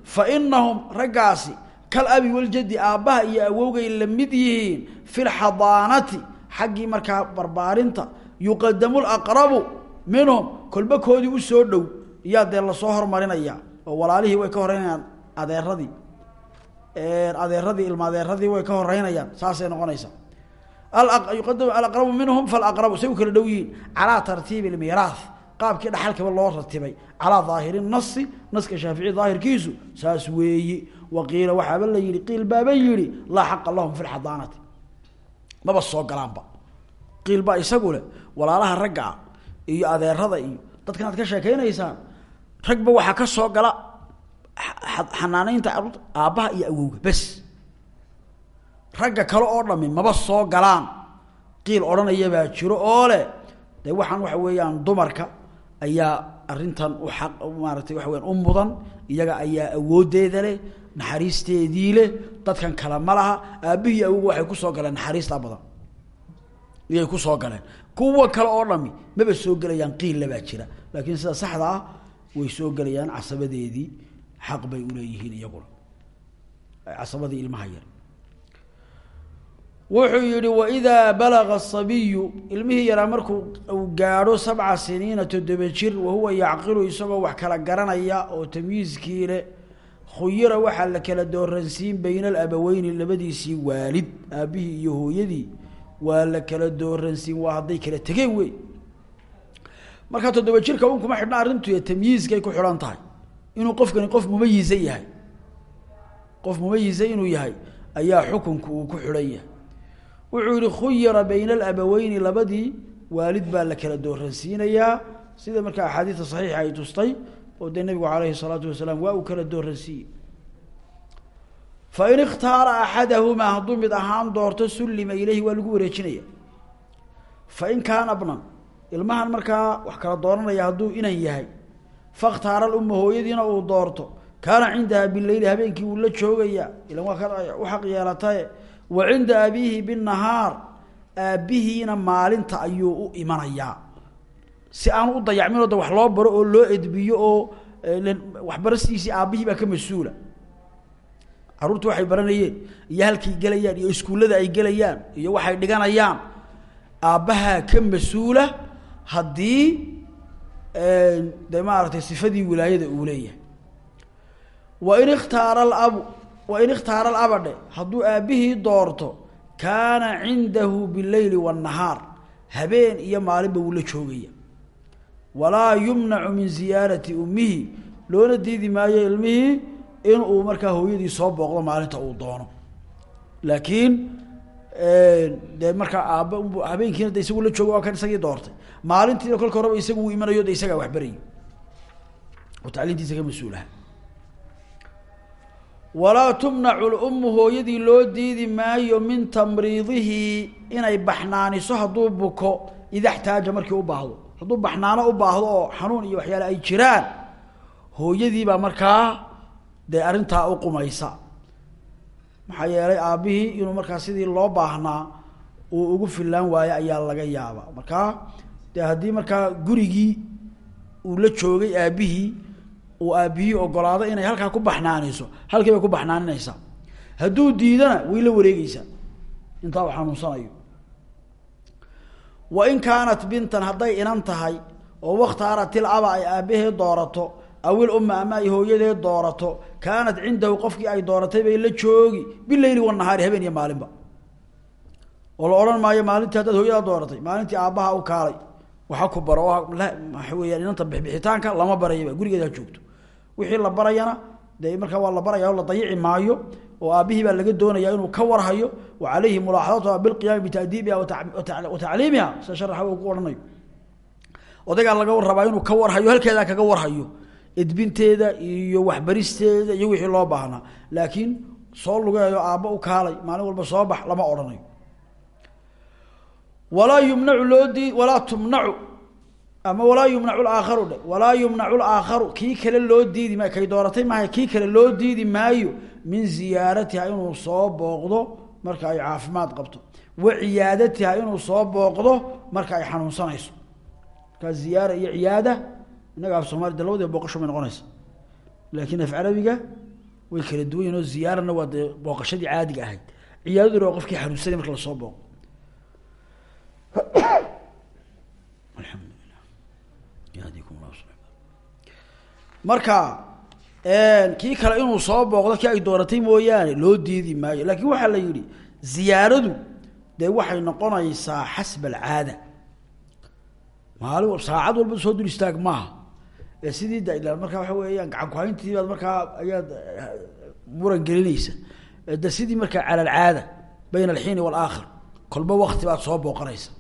fa inahum raggaasi kal abi waljadi aabbaha iyo awowgay la mid yihiin fi lxadaanati xaggii markaa barbaarinta yuqadamu laqrabu minhum kolba koodii u soo dhow iyaa dee la soo hormarinaya oo walaalihii way ka horeynayaan adeeradii adeeradii ilma adeeradii way ka horeynayaan saasay noqonaysaa yuqadamu alaqrabu minhum falaqrabu say u kala dhow yihiin calaa tartiibi lmiiraah qaabkii dhaxalkaba loo ratibay calaa daahiri nasi naska shaafici daahirkiisu saas weeyi. Waqiila waxaaba la yihi qiil baaba yihi laa xaqa lahum fi lxadaanati maba soo galaanba. Qiil baa isagu leh walaalaha ragga ah iyo adeerada iyo dadkan aad ka sheekeynaysaan ragba waxaa ka soo gala xanaaneynta carruurta aabbaha ragga kale oo dhami maba soo galaan. Qiil odhanaya baa jiro oo leh de waxaan waxa weeyaan dumarka ayaa arrintan u aq maaratay waxa weyaan u mudan iyaga ayaa awoodeeda leh naxariisteedii leh dadkan kale ma laha. Aabbihii awowga waxay ku soo galeen naxariistaa badan. Iyay ku soo galeen. Kuwa kale oo dhami maba soo gelayaan qiilla baa jira. Laakiin sida saxda ah way soo gelayaan casabadeedii xaq bay uleeyihiin iyaguna. Casabadii ilmaha yar wuxuu yihi waidaa balaga asabiyu ilmihii yaraa markuu uu gaadho sabca siniina toddoba jir wahuwa yacqilu isagoo wax kala garanaya oo tamyiiskii leh khuyira waxaa la kala dooransiin bayna alabaweyni labadiisii waalid aabbihii iyo hooyadii waa la kala dooransiin waa hadday kala tegeen wey. Markaa toddoba jirka un kuma xidhna arrintu tamyiiskay ku xidhan tahay. Inuu qofkani qof mumayisa yahay. Qof mumayisa inuu yahay ayaa xukunku uu ku xidhan yahay wuxuu yihi khuyira bayna alabaweyni labadii waalid baa la kala dooransiinayaa sida markaa axaadiista saxiixa ay tustay oo dee nabigu calayhi salaatu wasalaam waa uu kala dooransiiyey fain ikhtaara axadahumaa hadduu mid ahaan doorto sullima ileyhi waa lagu wareejinaya. Fain kaana bnan ilmahan markaa wax kala dooranaya hadduu inan yahay. Fakhtaara lumma hooyadiina uu doorto kaana cindaha bileyli habeenkii uu la joogaya ilan waa ka u xaq yeelataye wa cinda abiihi binahaar aabbihiina maalinta ayuu u imanayaa si aanu u dayacminoo wax loo baro oo loo edbiyo oo waxbarastiisii aabbihii baa ka mas'uula. Carruurtu waxay baranayeen iyo halkay gelayaan iyo iskuullada ay gelayaan iyo waxay dhiganayaan aabbahaa ka mas'uula haddii de maaragtay sifadii wilaayada uu leeyahay. Wain ikhtaara alabu wain ikhtaara alabadhe hadduu aabbihii doorto kaana cindahu bileyli waannahaar habeen iyo maalinba wuu la joogaya. Walaa yumnacu min ziyaarati ummihi loona diidi maayo ilmihii inuu markaa hooyadii soo booqdo maalinta uu doono. Laakiin dee markaa aabba habeenkiina de isagu la joogo waa kan isagii doortay. Maalintiina kolka horeba isagu uu imanayo de isagaa waxberayo oo tacliintiisa ka mas'uulaha walaa tumnacu lummu hooyadii loo diidi maayo min tamriidihi inay baxnaaniso hadduu buko ida xtaaja markii u baahdo. Hadduu baxnaano u baahdo oo xanuun iyo waxyaale ay jiraan hooyadii baa markaa dee arrintaa u qumaysa. Maxaa yeelay aabbihii inuu markaa sidii loo baahnaa uu ugu fillaan waayo ayaa laga yaabaa. Markaa dee haddii markaa gurigii uu la joogay aabbihii uu aabbihii ogolaado inay halkaa ku baxnaanayso halkii bay ku baxnaaninaysaa hadduu diidana way la wareegeysaa intaa u xanuunsanayo wa in kaanat bintan hadday inan tahay oo wakhtaaratil aba ay aabbaheed doorato awil umma ama ay hooyadeed doorato kaanat cindahu qofkii ay dooratay bay la joogi bileyli wanahaari habeen iyo maalinba. Oo la maayo maalintii haddaad hooyadaa dooratay maalintii aabbaha u kaalay. Waxa ku baro oo waxa weeyaan inanta bixbixitaanka lama barayaba gurigeeda ha joogto wixii la barayana dee markaa waa la baraya la dayici maayo oo aabbihii baa laga doonaya inuu ka warhayo wa calayhi mulaaxadatuha bilqiyaami bitadiibiha wa tacliimiha sida sharaxa uu ku odaygaa laga rabaa inuu ka warhayo halkeedaa kaga warhayo edbinteeda iyo waxbaristeeda iyo wixii loo baahnaa laakiin soo lugeeyo aabba u kaalay maalin walba soo bax lama odhanayo. Walaa yumnacu loo walaa tumnacu ama walaa yumnacu laakharu dhe walaa yumnacu laakharu kii kale loo diidi maayo. Kay dooratay maaha kii kale loo diidi maayo min ziyaaratiha inuu soo booqdo marka ay caafimaad qabto. Wa ciyaadatiha inuu soo booqdo marka ay xanuunsanayso. Markaa ziyaara iyo ciyaada innaga af soomali de booqasho bay noqonaysa laakiin af carabiga way kala duwan yihiin waa booqashadii caadiga ahayd. Ciyaadaduna waa qofkii xanuunsanay marka la soo booqo marka kii kale inuu soo booqdo kii ay dooratay mooyaane loo diidi maayo. Laakiin waxaa la yidhi ziyaaradu dee waxay noqonaysaa xasba alcaada. Maalin saacad walba soo dul istaag maaha. Sidii da markaa waxa weeyaan gacan kuhayntii baad markaa ayaad muran gelinaysa. De sidii markaa cala alcaada bayna alxiini waalaakhir kolba wakti baad soo booqanaysa.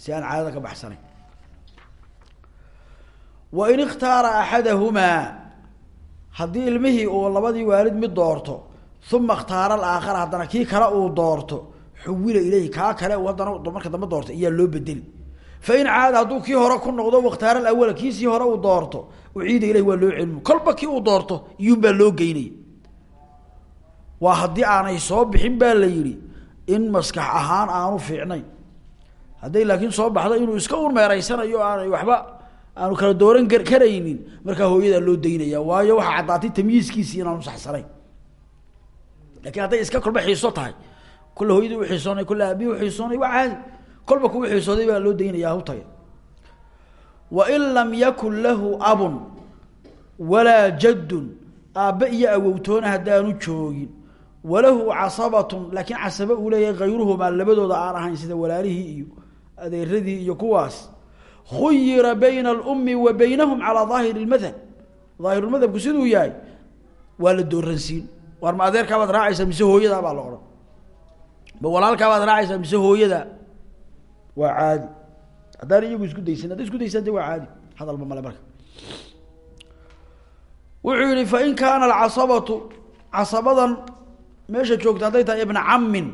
Si aan caadada ka baxsanayn wa in ikhtaara axadahumaa haddii ilmihii uu labadii waalid mid doorto uma ikhtaara alaakhara haddana kii kale uu doorto xuwila ileyhi kaa kale uu haddana marka dambe doorto iyaa loo bedeli. fain caada hadduu kii hore ku noqdo wakhtaara alawala kiisii hore uu doorto uciida ileyhi waa loo celin kolba kii uu doorto iyuunbaa loo geynaya. waa haddii aanay soo bixin baa la yidhi in maskax ahaan aanu fiicnayn. hadday laakiin soo baxdo inuu iska urmeereysanayo aanay waxba aanu kala dooran karaynin. Markaa hooyadaa loo daynaya. Waayo waxaa caddaatay tamyiiskiisii inaanu saxsanayn. Lakiin hadday iska kolba xiiso tahay. Kulle hooyadii uxiisoonay kulle aabihii uxiisoonay waa kolba ku xiisooday baa loo daynaya hutaya wain lam yakun lahu abun walaa jaddun. Aabbe iyo awowtoona haddaanu joogin. Walahu casabatun laakiin casaba uu leeyahay hayruhumaa labadooda aan ahayn sida walaalihii iyo adeeradii iyo kuwaas khuyira bayna alummi wa baynahum calaa daahiri lmadhab daahirulmadhabku siduu yahay waa la dooransiin. Waar ma adeerkaabaad raacaysaa mise hooyadaa baa la odhan. Ma walaalkaabaad raacaysaa mise hooyadaa? Waa caadi. Haddaan iyagu isku daysan hadday isku daysaan de caadi. Hadalba male marka. Wuxuu yihi fain kaana alcasabatu casabadan meesha joogta hadday tahay ibna cammin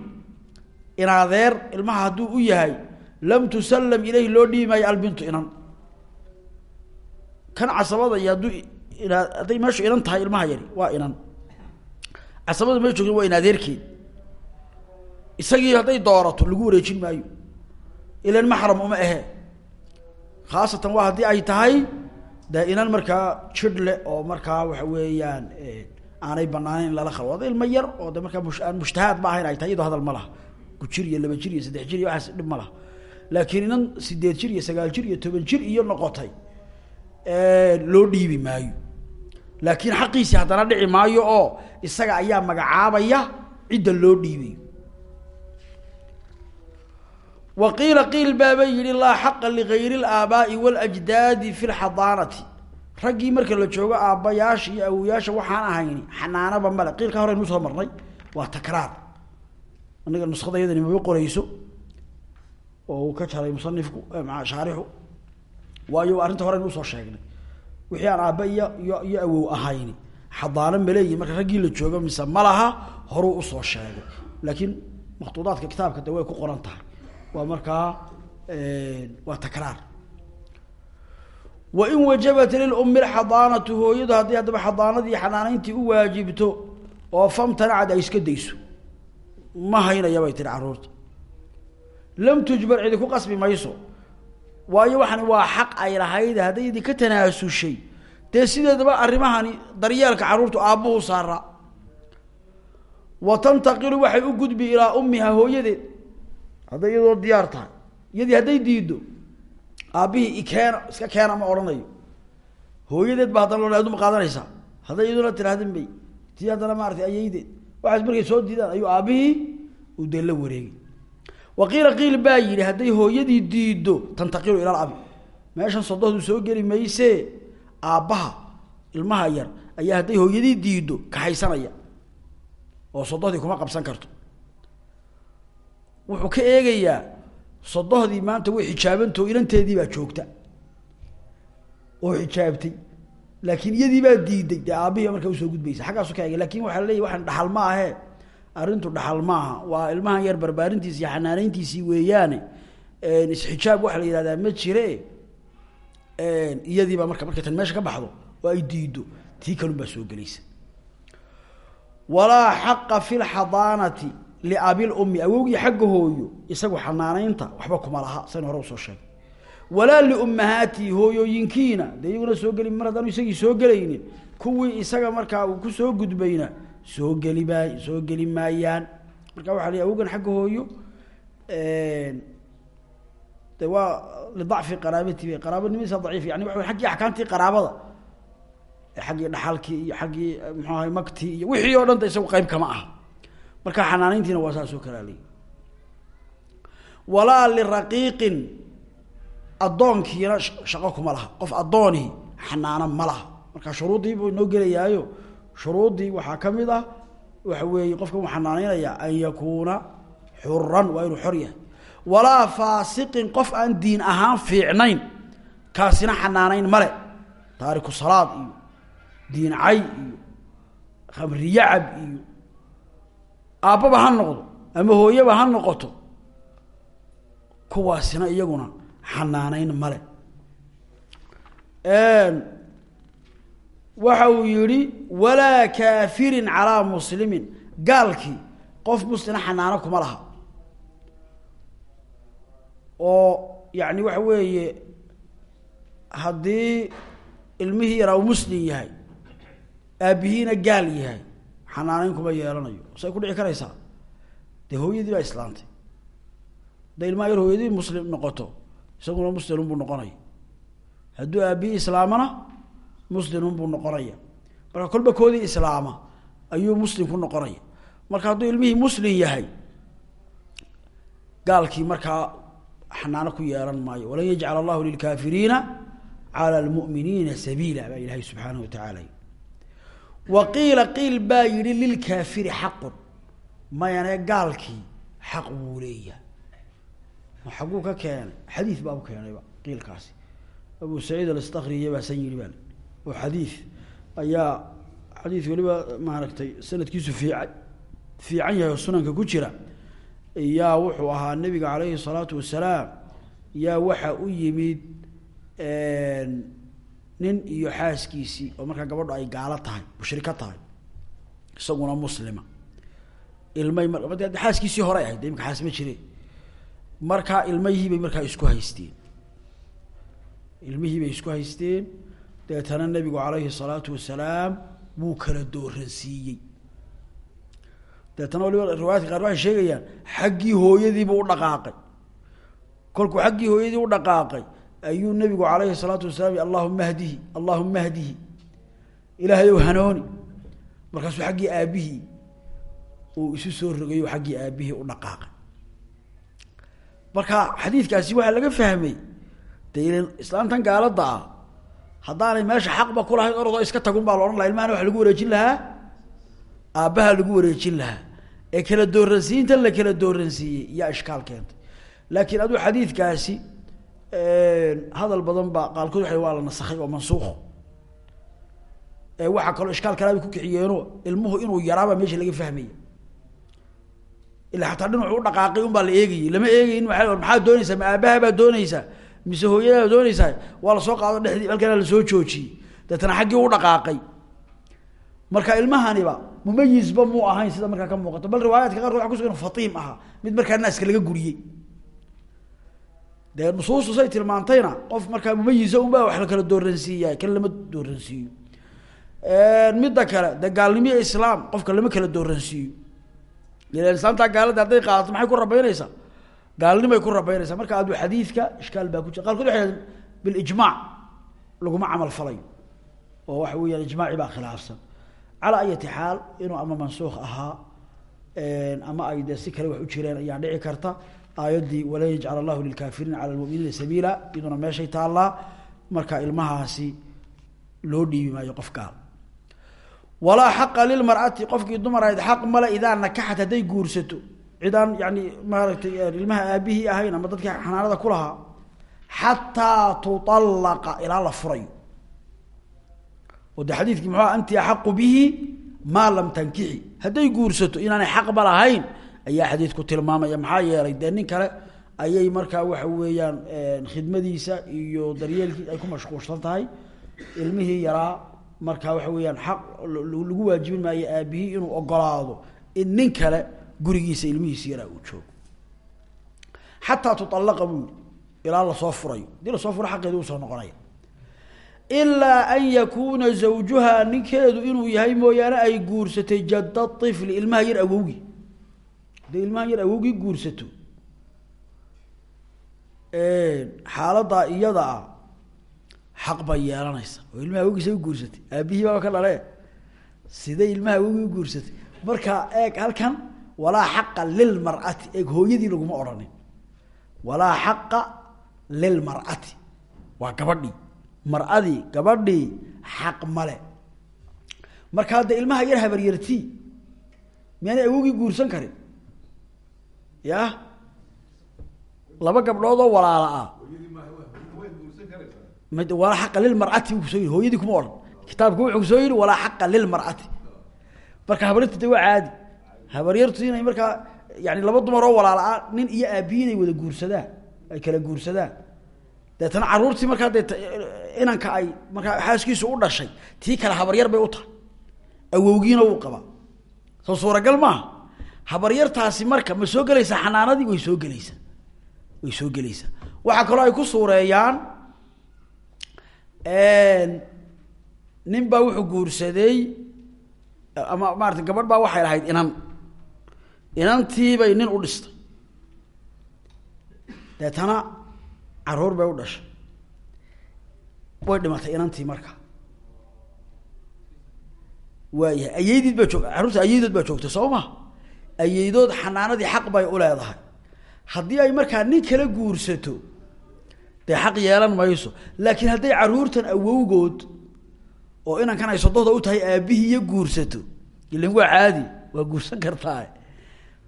in adeer ilmaha hadduu u yahay lam tusallam ilayhi loo dhiibi maayo albintu inan. Kan casabada iyo hadduu ina hadday meeshu inan tahay ilmaha yari waa inan. Casabada meesha joogta waa in adeerkeed. Isagii hadday doorato lagu wareejin maayo. Ilan maxram uma ahe. Khaasatan waa haddii ay tahay dee inan markaa jidh leh oo markaa waxa weeyaan aanay banaaneyn lala khalwado ilma yar oo de markaa mushtahaad ma ahayn ay tahay iyadoo hadal ma laha. Ku jir iyo laba jir iyo saddex jir iyo waxaas dhib ma laakiin inan sideed jir iyo sagaal jir iyo toban jir iyo noqotay loo dhiibi maayo. Laakiin xaqiisii haddana dhici maayo oo isaga ayaa magacaabaya cidda loo dhiibayo wa qiila qiil baaba yihi laa xaqa ligayri اlaabaa'i waاljdaadi fi lxadaanati raggii marka la joogo aabbayaasha iyo awoyaasha waxaan ahayni xanaanaba male qiilka hore nu soo marnay waa takraar. Aniga nuskada iyadani maba qoreyso oo uu ka jaray musanifku shaarixu waayo arrinta hore nusoo sheegnay. Wixii aan aabba iyo iyo iyo awow ahayni. Xadaano maleeyihin marka raggii la joogo mise ma laha horuu u soo sheegay. Laakiin makhtuudaadka kitaabka de way ku qoran tahay. Waa markaa waa takraar. Wain wajabat lilumi lxadaanatu hooyadu haddii haddaba xadaanadii xanaanayntii u waajibto oo famtanacad ay iska dayso. Ma haynaya bay tihi carruurta lam tujbar cidi ku qasbi mayso. Waayo waxani waa xaq ay lahayd hadday idinka tanaasushay dee sideedaba arrimahani daryeelka carruurtu aabbuhu saaraa wa tantaqilu waxay u gudbi ilaa ummiha hooyadeed. Hadday iyadoo diyaar tahay. Iyadii hadday diiddo aabbihii ikeena iska keena ma odhanayo. Hooyadeed ba haddana lo aduma qaadanaysaa. Hadday iyaduna tiraahda may tii haddana maaratay ayaydeed. Waxaas markay soo diidaan ayuu aabbihii uu dee la wa qiila qiil baa yidhi hadday hooyadii diiddo tantaqilu ilal abi. Meeshan sodohdu soo geli mayse aabbaha ilmaha yar ayaa hadday hooyadii diiddo kaxaysanaya oo sodohdii kuma qabsan karto. Wuxuu ka eegayaa sodohdii maanta way xijaabantao inanteedii baa joogta. Oo xijaabtay. Laakiin iyadii baa diiday dee aabbihii markaa u soo gudbaysa. Xaggaasu ka eegay waxaa la leeyahy waxaan dhaxal ma ahe arrintu dhaxal maaha. Waa ilmahan yar barbaarintiisi iyo xanaanayntiisii weeyaane isxijaab waxaa la yihahdaa ma jire. Iyadiibaa marka markay tan meesha ka baxdo oo ay diido. Tii kalun baa soo gelaysa. Walaa xaqa fi lxadaanati liabilummi awowgii xagga hooyo isagu xanaanaynta waxba kuma laha san hore u soo sheegay. Walaa liummahaatihi hooyooyinkiina. Dee iyaguna soo geli mar haddaanu isagii soo gelaynin. Kuwii isaga markaa uu ku soo gudbayna soo geli maa soo geli maayaan. Marka waxa la awogan xagga hooyo de waa lidacfi qaraabati qaraabanimadiisa daciif yani waa aggii axkaamtii qaraabada xaggii dhaxalkii iyo xaggii muxuu ahay magtii iyo wixii oo dhan ta isagu qayb kama ah marka xanaanayntiina waa saas oo walaa liraqiiqin addoonkiina shaqo kuma laha. Qof addoonii xanaano ma laha. Marka shuruuddii buu inoo gelayaayo shuruuddii waxaa ka mid ah waxa weeye qofka uu xanaanaynaya an yakuuna xuran waa inuu xor yahay. Walaa faasiqin qof aan diin ahaan fiicnayn kaasina xanaanayn male taariku salaad iyo diin cay iyo khamriyacab iyo aabbaba ha noqdo ama hooyaba ha noqoto kuwaasina iyaguna xanaanayn male waxa uu yihi walaa kaafirin calaa muslimin. Gaalkii qof muslina xanaano kuma laha. Oo yani waxa weeye haddii ilmihii yaraa uu muslim yahay aabihiina gaal yahay xanaanayn kuma yeelanayo. Say ku dhici karaysaa? Dee hooyadii baa islaantay. Hadday ilmaha yar hooyadii muslim noqoto isaguna muslimun buu noqonaya hadduu aabihii islaamana muslimun buu noqonaya. Marka kolba koodii islaama ayuu muslim ku noqonaya. Marka hadduu ilmihii muslim yahay gaalkii markaa xanaano ku yeelan maayo. Walan yajcal allahu lilkaafiriina cala lmu'miniina sabiila baa ilaahay subxaanahu watacaala wa qiila qiil baa yihi lilkaafiri xaqun. Mayane gaalkii xaq buu leeyahay. Xaguu ka keenay? Xadiid baa u keenayba qiilkaasi. Abu saciid alstakriya baa san yihi oo xadiid ayaa xadiid weliba maaragtay sanadkiisu fiican fiican yahay oo sunanka ku jira yaa wuxuu ahaa nabiga calayhi salaatu wasalaam yaa waxa u yimid nin iyo xaaskiisii oo markaa gabadho ay gaalo tahay mushrika tahay isaguna muslima. Ilmay m xaaskiisii horey ahayd de imika xaas ma jire. Markaa ilmihii bay markaa isku haysteen. Ilmihii bay isku haysteen deetana nabigu calayhi salaatu wasalaam wuu kala dooransiiyey. Deetana waliba riwaayadka qaar waxay sheegayaan xaggii hooyadiibuu u dhaqaaqay. Kolkuu xaggii hooyadii u dhaqaaqay ayuu nabigu calayhi salaatu wasalaam allahuma hdihi allahuma hdihi ilaahay ow hanooni. Markaasuu xaggii aabbihii uu isu soo rogayo xaggii aabbihii u dhaqaaqay. Marka xadiidkaasi waxaa laga fahmay de islaamtan gaalada ah haddaanay meesha xaqba kulahayn orodoo iska tagun baa la odhan laha ilmahana waxa lagu wareejin lahaa? Aabbaha lagu wareejin lahaa. Ee kala dooransiintan la kala dooransiiyey iyaa ishkaal keentay. Laakiin aduu xadiidkaasi hadal badan baa qaarkood waa waa la nasakhay oo mansuuko waxaa kaloo ishkaal kalaa bay ku kixiyeeno ilmuhu inuu yaraaba meesha laga fahmaya ila hataa dhinacu u dhaqaaqay un baa la eegayay lama eegayin maa maxaa doonaysaa? Ma aabaha baa doonaysaa mise hooyadaa doonaysaa waa la soo qaado dhexdii halkana la soo joojiyey. Deetana xaggii u dhaqaaqay. Marka ilmahaniba mumayizba muu ahayn sida markaa ka muuqato. Bal riwaayaadka qaarkood waa kusugan fatiim ahaa. Mid markaa naaska laga guriyey. Dee nusuustu say tilmaantayna qof markaa mumayiza unbaa wax la kala dooransiiya kan lama dooransiiyo midda kale de islaam qofka lama kala dooransiiyo ila islaamtaa gaalada hadday qaadato maxay ku rabeynaysaa gaalnimay ku rabeynaysaa marka adu xadiidka ishkaal baa ku jira. Qaarkood waxay hahdeen bilijmaac laguma camal falayo oo waxa weeyaan ijmaaci baa khilaafsan. Calaa ayati xaal inuu ama mansuukh ahaa ama ay si kale wax u jireen ayaa dhici karta. Aayaddii walan yajcal allahu lilkaafiriina cala lmuminiina sabiila. Iyaduna meeshay taallaa. Marka ilmahaasi loo dhiibi maayo qof gaal. Walaa xaqa lilmar'ati dumar ahayd xaq male idaa nakaxat hadday guursato cid aan yani maaragtay ilmaha aabihii ahayn ama dadkii xanaanada ku lahaa xataa tuallaqa ilaa la furayo. Oo de xadiidkii anti axaqu bihi maa lam tankixi. Hadday guursato inaanay xaqba lahayn ayaa xadiidku tilmaamaya. Maxaa yeelay dee kale ayay markaa waxa weeyaan khidmadiisa iyo daryeelkii ay ku mashquulsan tahay. Ilmihii yaraa markaa waxa weeyaan xaq lagu waajibin maayo aabihii inuu ogolaado in nin kale gurigiisa ilmihiisi yaraa uu joogo. Xataa tuallaqa buu yihi ilaa la soo furayo. Hadii la soo furo xaqeedi u soo noqonaya. Ilaa an yakuuna zawjuha ninkeedu inuu yahay mooyaane ay guursatay jadda ifli ilmaha yar awowgii hadday ilmaha yar awowgii guursato. Xaaladaa iyada ah xaq bay yeelanaysa. Oo ilmaha awowgiisa u guursatay. Aabihii baaba ka dhale siday ilmaha awowgii u guursatay. Marka eeg halkan walaa xaqa lilmar'ati eeg hooyadii laguma odhanin. Walaa xaqa lilmar'ati waa gabadhii. Mar-adii gabadhii xaq male marka hadda ilmaha yar habaryartii miyaanay awowgii guursan karin? Ya? Laba gabdhood oo walaala ah. Walaa xaqa lilmar'ati ku soo yihi hooyadii kuma odhan. Kitaabka wuxuu ku soo yihi walaa xaqa lilmar'ati marka habaryartu de waa caadi habaryartu inay markaa yani laba dumar oo walaala nin iyo aabiyi inay wada guursadaan ay kala guursadaan. Deetana caruurtii markaa inanka ay markaa xaaskiisu u dhashay tii kale habaryar bay u tahay. Awowgiina wuu qabaa. Soo suuragal maaha. Habaryartaasi marka ma soo gelaysaa xanaanadii way soo gelaysaa. Way soo gelaysaa. Waxaa kaloo ay ku suureeyaan nin baa wuxuu guursaday ama maarata gabadh baa waxay lahayd inan inantiibay nin u dhistay. Deetana carruur bay u dhashay. Way dhimatay inantii marka. Waayahay ayeydiid baa joog carruurta ayeydood baa joogtay soo ma? Ayeydood xanaanadii xaq bay u leedahay. Haddii ay markaa nin kala guursato dee xaq yeelan mayso. Laakiin hadday carruurtan awowgood oo inankan ay sodohda u tahay aabihii iyo guursato ilan waa caadi waa guursan kartaa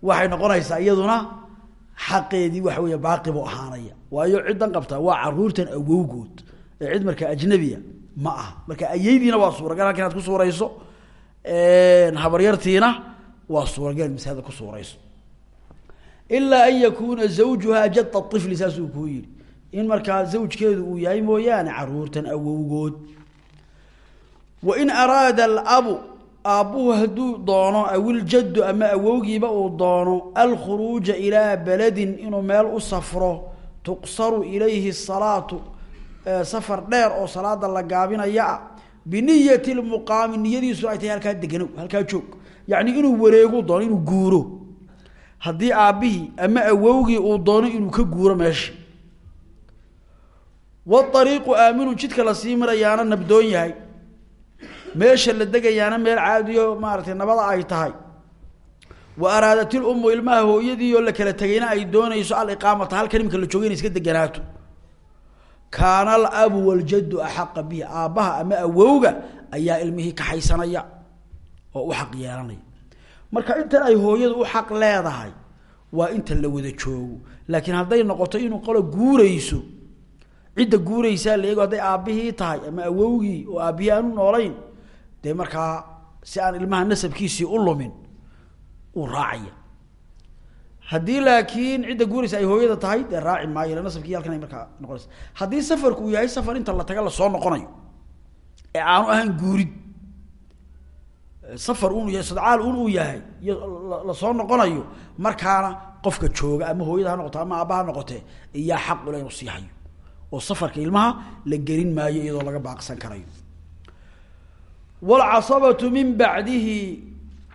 waxay noqonaysaa iyaduna xaqeedii waxa weya baaqi buu ahaanaya. Waayo ciddan qabtaa waa caruurtan awowgood. Ee cid markaa ajnabiya ma aha. Marka ayeydiina waa suuragal halka inaad ku suurayso habaryartiina waa suuragal masalada ku suurayso. Ilaa an yakuuna zawjuha jada ifli saasuu kuu yihi in markaa zawjkeedu uu yahay mooyaane caruurtan awowgood. Wain araada alabu aabbuhu hadduu doono awiljaddu ama awowgiiba uu doono alkhuruuja ilaa beledin inuu meel u safro tuqsaru ilayhi salaatu safar dheer oo salaada la gaabinaya ah biniyati lmuqaami niyadiisu ay tahay halkaa deganow halkaa joog. Yacni inuu wareegu doono inuu guuro. Haddii aabbihii ama awowgii uu doono inuu ka guuro meesha waariiqu aaminun jidka la sii marayaana nabdoon yahay meesha la degayaana meel caadiyo maaratay nabada ay tahay. Wa araadat ilummu ilmaha hooyadii oo la kala tegayna ay doonayso aliqaamata halkan imika la jooga inay iska deganaato kaana alabu waljaddu axaqa bihi aabbaha ama awowga ayaa ilmihii kaxaysanaya oo u xaq yeelanaya. Marka intan ay hooyadu u xaq leedahay waa inta la wada joogo. Laakiin hadday noqoto inuu qolo guurayso cidda guuraysaa la eego hadday aabbihii tahay ama awowgii oo aabbihii aanu noolayn dee markaa si aan ilmaha nasabkiisii u lumin uu raacaya. Haddii laakiin cidda guuraysa ay hooyada tahay dee raaci maayo ila nasabkii halkan markaa noqonaysa. Haddii safarku uu yahay safar inta la taga la soo noqonayo ee aanu ahayn guurid safar un yahay sadcaal uu yahay iyo la soo noqonayo markaana qofka jooga ama hooyada ha noqoto ama aabba ha noqotee iyaa xaq ula inuu sii hayo. Oo safarka ilmaha la gelin maayo iyadoo laga baaqsan karayo wlcasabatu min bacdihi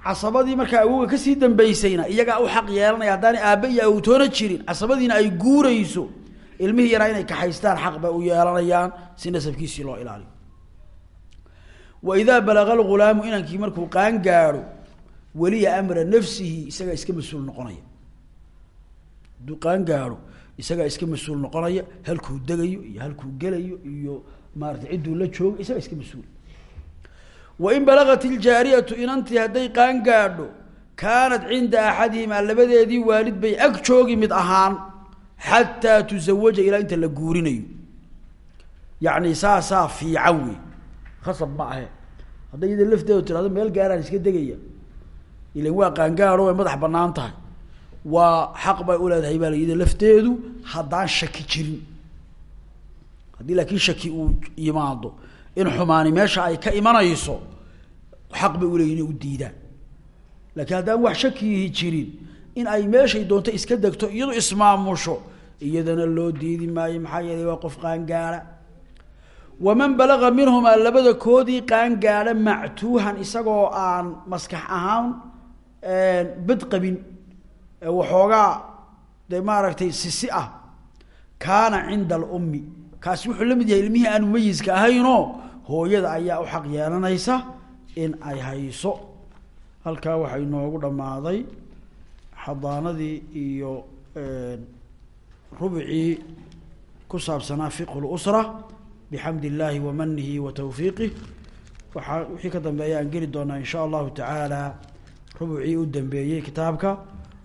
casabadii markaa awowga ka sii dambeysayna iyagaa u xaq yeelanaya haddaanay aabbe iyo awtoona jirin casabadiina ay guurayso ilmihii yaraa inay kaxaystaan xaq bay u yeelanayaan si nasabkiisii loo ilaaliyo wa idaa balaga lghulaamu inankii markuu qaan gaadho weliya amra nafsihi isagaa iska mas'uul noqonaya hadduu qaan gaadho isagaa iska mas'uul noqonaya halkuu degayo iyo halkuu gelayo iyo maarata cidduu la joogo isagaa iska mas'uul wain balagat iljaariyatu inantii hadday qaan gaadho kaanat cinda axadihimaa labadeedii waalid bay ag joogi mid ahaan xataa tusawaja ilaa inta la guurinayo yacni saasaa fiican wey khasab ma ahe hadday iyada lafteedu tirahdo meel gaaraan iska degaya ilan waa qaangaadho way madax bannaan tahay waa xaq bay uleedahay baa la iyada lafteedu haddaan shaki jirin haddii laakiin shaki uu yimaado in xumaani meesha ay ka imanayso xaq bay uleeyihin inay u diidaan. Laakiin haddaan wax shakiyihi jirin in ay meeshay doonto iska degto iyadu ismaamusho iyadana loo diidi maayo maxaa yeelay waa qof qaangaadha waman balaga minhumaa labada koodii qaangaadha mactuuhan isagoo aan maskax ahaan bad qabin waxoogaa dee maaragtay sisi ah kaana cinda alummi. Kaasi wuxuu la mid yahay ilmihii aan mumayiska ahaynoo hooyada ayaa u xaq yeelanaysa in ay hayso. Halkaa waxay noogu dhammaaday xadaanadii iyo rubcii ku saabsanaa fiqhu lusra bixamd illaahi wa manihi wa tawfiiqih waxaa wixii ka dambeeya aan geli doonaa in sha allahu tacaala rubcii u dambeeyey kitaabka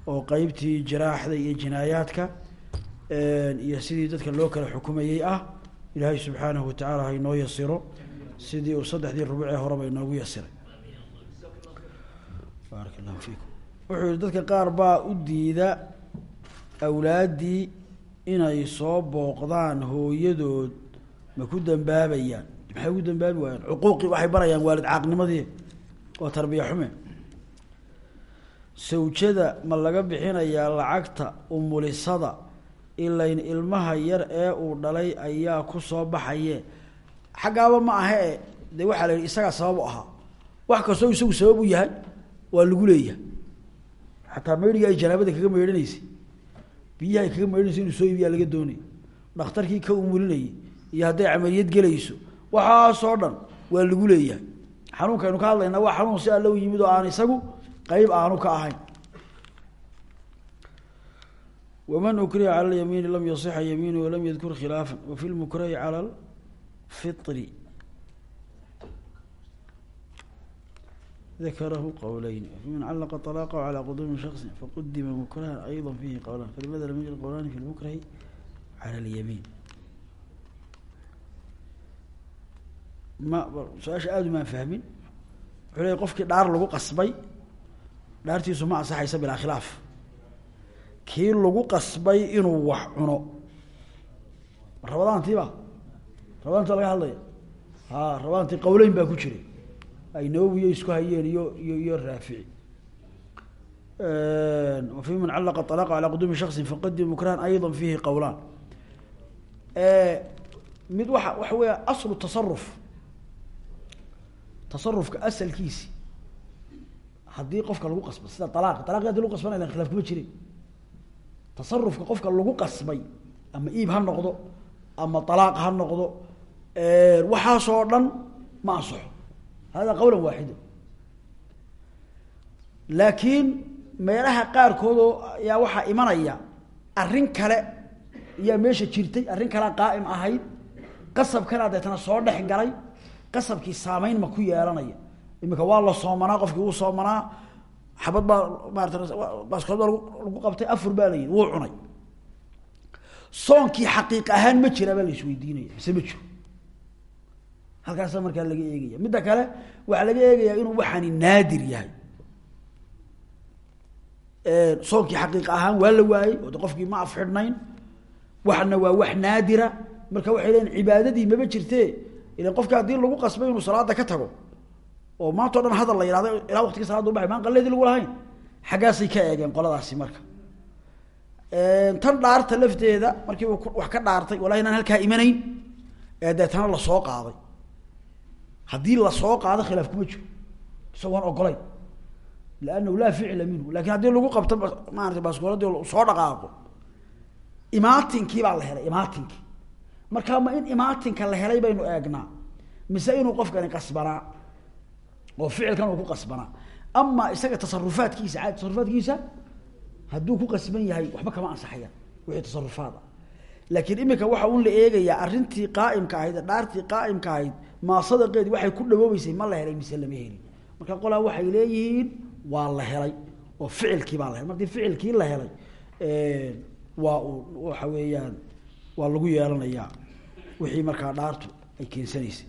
oo qeybtii jiraaxda iyo jinaayaadka iyo sidii dadka loo kala xukumayey ah ilaahay subxaanahu watacaala hainoo yasiro sidii uu saddexdii rubucee horeba inoogu yasiray baaraka fiikum. Wuxuu yihi dadka qaar baa u diida awlaaddii inay soo booqdaan hooyadood ma ku dambaabayaan. Maxay ugu dambaabi waayaan? Cuquuqii waxay barayaan waalid caaqnimadii waa tarbiya xume. Sawjada ma laga bixinayaa lacagta umulisada ilayn ilmaha yar ee uu dhalay ayaa ku soo baxaye xaggaaba ma aha e dee waxaa la isagaa sabab u ahaa. Wax kastoo isagu sabab u yahay waa lagu leeyahay. Xataa maydhigii ay janaabada kaga maydhanaysay biyaha ay kaga maydhanaysa inuu soo iibiyaa laga doonayay dhakhtarkii ka umulinayay iyo hadday camaliyad gelayso waxaasoo dhan waa lagu leeyahay. Xanuunka aynu ka hadlaynaa waa xanuun si alla u yimid oo aan isagu qeyb aanu ka ahayn. Waman ukriha cala alyamiini lam yasixa yamiinu walam yadkur khilaafan wafi lmukrahi cala alfitri dakarahu qowleyn faman callaqa طalaaqahu calى quduumi shaksi faqudima mukrahan ayضa fihi qowlan falimada lam yajid qowlaani fi lmukrahi cala اlyamiin ma su-aasha aada umaan fahmin wuxuu leey qofkii dhaar lagu qasbay dhaartiisu ma ansaxaysa bilaa khilaaf kii lagu qasbay inuu wax cuno rabadaantiiba rabaanta laga hadlaya a rabaanti qawleyn baa ku jiray. Ay nawowiyo isku hayeen iyo iyo iyo raafici. Wafi man callaqa alaqa calaa quduumi shaksi faqadi mukrahan ayda fiihi qawlaan e, mid waa waxa weya aslu tasaruf tasarufka asalkiisi. Haddii qofka lagu qasbay sida alaaq alaqi hadi lagu qasbanay lan khilaf kuma jirin. Tasarufka qofka lagu qasbay ama iib ha noqdo ama alaaq ha noqdo waxaasoo dhan ma ansaxo. Hada qawla waaxida laakiin meelaha qaarkoodoo ayaa waxaa imanaya arrin kale ayaa meesha jirtay arrin kalea qaa'im ahayd qasabkana deetana soo dhex galay qasabkii saameyn ma ku yeelanaya. Iminka waa la soomanaa qofkii wuu soomanaa xabad baa maarata baa lagu qabtay afur baa la yidhi wuu cunay. Soonkii xaqiiq ahaan ma jira baa la isweydiinaya mise ma jiro halkaasa markaa laga eegaya. Midda kale waxaa laga eegayaa inuu waxaani naadir yahay. Soonkii xaqiiq ahaan waa la waayey oo qofkii ma afxidhnayn. Waxna waa wax naadira. Marka waxay leeyiin cibaadadii maba jirte. Ilan qofka haddii lagu qasbay inuu salaada ka tago oo maanta o dhan hadal la yihahdo ilaa waqtigii salada ubaxay maan qalleedii lagu lahayn xaggaasay ka eegeen qoladaasi marka. Tan dhaarta lafteeda markii uu wax ka dhaartay wallahi inaan halkaa imanayn ee deetana la soo qaaday haddii la soo qaado khilaaf kuma jiro. Isagoon ogolayn lannahu laa ficla minhu. Lakin haddii lagu qabto maarata baaskooladii soo dhaqaaqo imaatinkii baa la helay imaatinkii markaa ma in imaatinka la helay baynu eegnaa. Mise inuu qofkani qasbanaa oo ficilkan uu ku qasbanaa. Ama isaga tasarufaadkiisa caadi tasarufaadkiisa hadduu ku qasban yahay waxba kama ansaxaya wixii tasarufaad laakiin imika waxa un la eegayaa arrintii qaa'imka ahayd dhaartii qaa'imka ahayd maasadaqeedi waxay ku dhawoobeysay ma la helay mise lama helin. Marka qolaa waxay leeyihiin waa la helay oo ficilkii baa la helay. Markii ficilkii la helay waa waxa weeyaan waa lagu yeelanayaa wixii markaa dhaartu ay keensanaysay.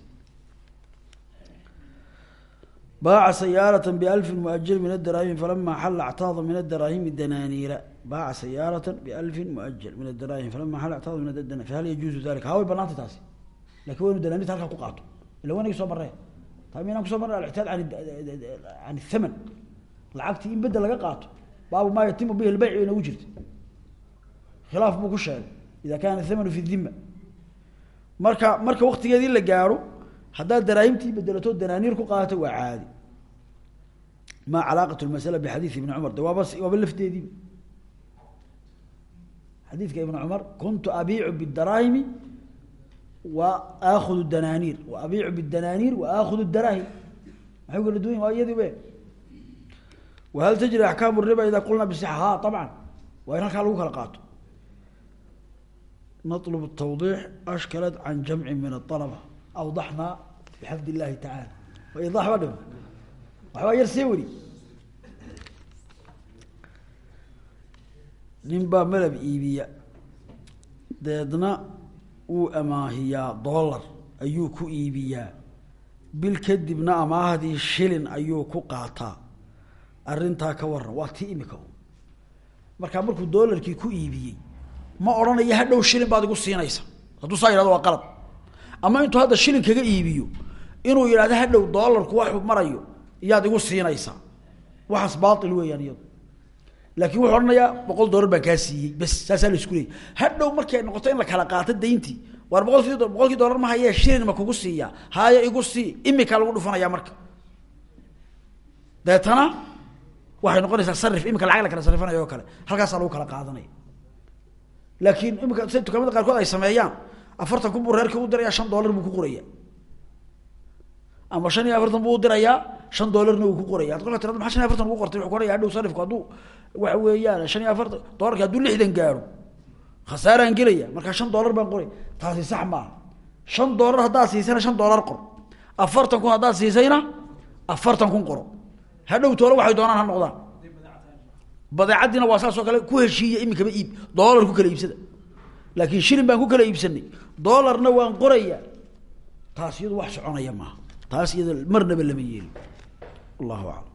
Baaca sayaarata bialfin muajir min adaraahimi falama xalla ctaada min adaraahimi danaaniira. Baaca sayaarata bialfin muajir min adaraahimi falama xalla ctaada min fahal yajuuzu dalika way banaantay taasi. Lakin waa inu danaanirta halkaa ku qaato ila wanagi soo maree taa minaan kuso marna alictiyaad an can thaman lacagtii in bedel laga qaato baabu maa yatimu bihi lbayc bay noogu jirta khilaaf buu ku sheegay ida kana thamanu fi dhima marka marka waktigeedii la gaaro haddaad daraahimtii bedelato danaaniir ku qaadato waa caadi ma calaaqat lmasala bixadiid ibni cumar de waaba waaba lafteediiba xadiidka ibn cumar kuntu abiicu bidaraahimi wa aakudu danaaniir abiicu bidanaaniir wa aakudu daraahim. Maxay kala duwan waa iyadii be. Wahal tajri axkaamu riba ida qulna bisixa? Ha abcan waa in halkaa lagu kala qaato. Natlub tawdiix ashkalat can jamci min aطalaba awdaxnaa bixafd illahi tacaala. Wa idax ba dhim waxbaa yar see weri nin baa malab iibiya. Deedna wuu amaahiyaa dollar ayuu ku iibiyaa. Bil kadibna amaahdii shilin ayuu ku qaataa. Arrintaa ka waran waa tii imika markaa markuu dollarkii ku iibiyey ma odhanaya hadhow shilin baad igu siinaysa. Hadduu saa yihahdo waa qalad ama intuu hadda shilin kaga iibiyo inuu yidhahdo hadhow dollarku waxu marayo iyaad igu siinaysaa. Waxaas baail weeyaan iyadu laakiin wuxuu odhanayaa boqol dollar baan kaa siiyey bes saasaa la isku leeyay hadhow markay noqoto in la kala qaato dayntii waar boqolkii boqolkii dollar ma hayee shilin ma kugu siiyaa? Haayo igu sii imika lagu dhufanaya marka. Deetana waxay noqonaysaa sarif imika lacag la kala sarifanayo oo kale halkaasaa lagu kala qaadanaya. Laakiin imika say dukaamada qaarkood ay sameeyaan afartan kun buu reerkii u dirayaa shan dollar buu ku qoraya ama shan iyo afartan buu udirayaa shan dollarna uu ku qoraya ad kolka tirado maa shan iyo afartan ugu qortay? Wuxuu ku oraya hadhow sarifku hadduu waxa weeyaan shan iyo afartan dollarki hadduu lixdan gaaro. Khasaaraan gelaya markaa shan dollar baan qoray. Taasi sax maaha shan dollar haddaad siisayna shan dollar qor. Afartan kun haddaad siisayna afartan kun qoro. Hadhow toole waxay doonaan ha noqdaan. Badeecaddiina waa saas oo kale ku heshiiya imikaba iib. Dollar ku kala iibsada. Laakiin shilin baan ku kala iibsanay dollarna waan qoraya taas iyadu wax soconaya maaha. Taas iyada marnaba lama yeeli wallahu aclam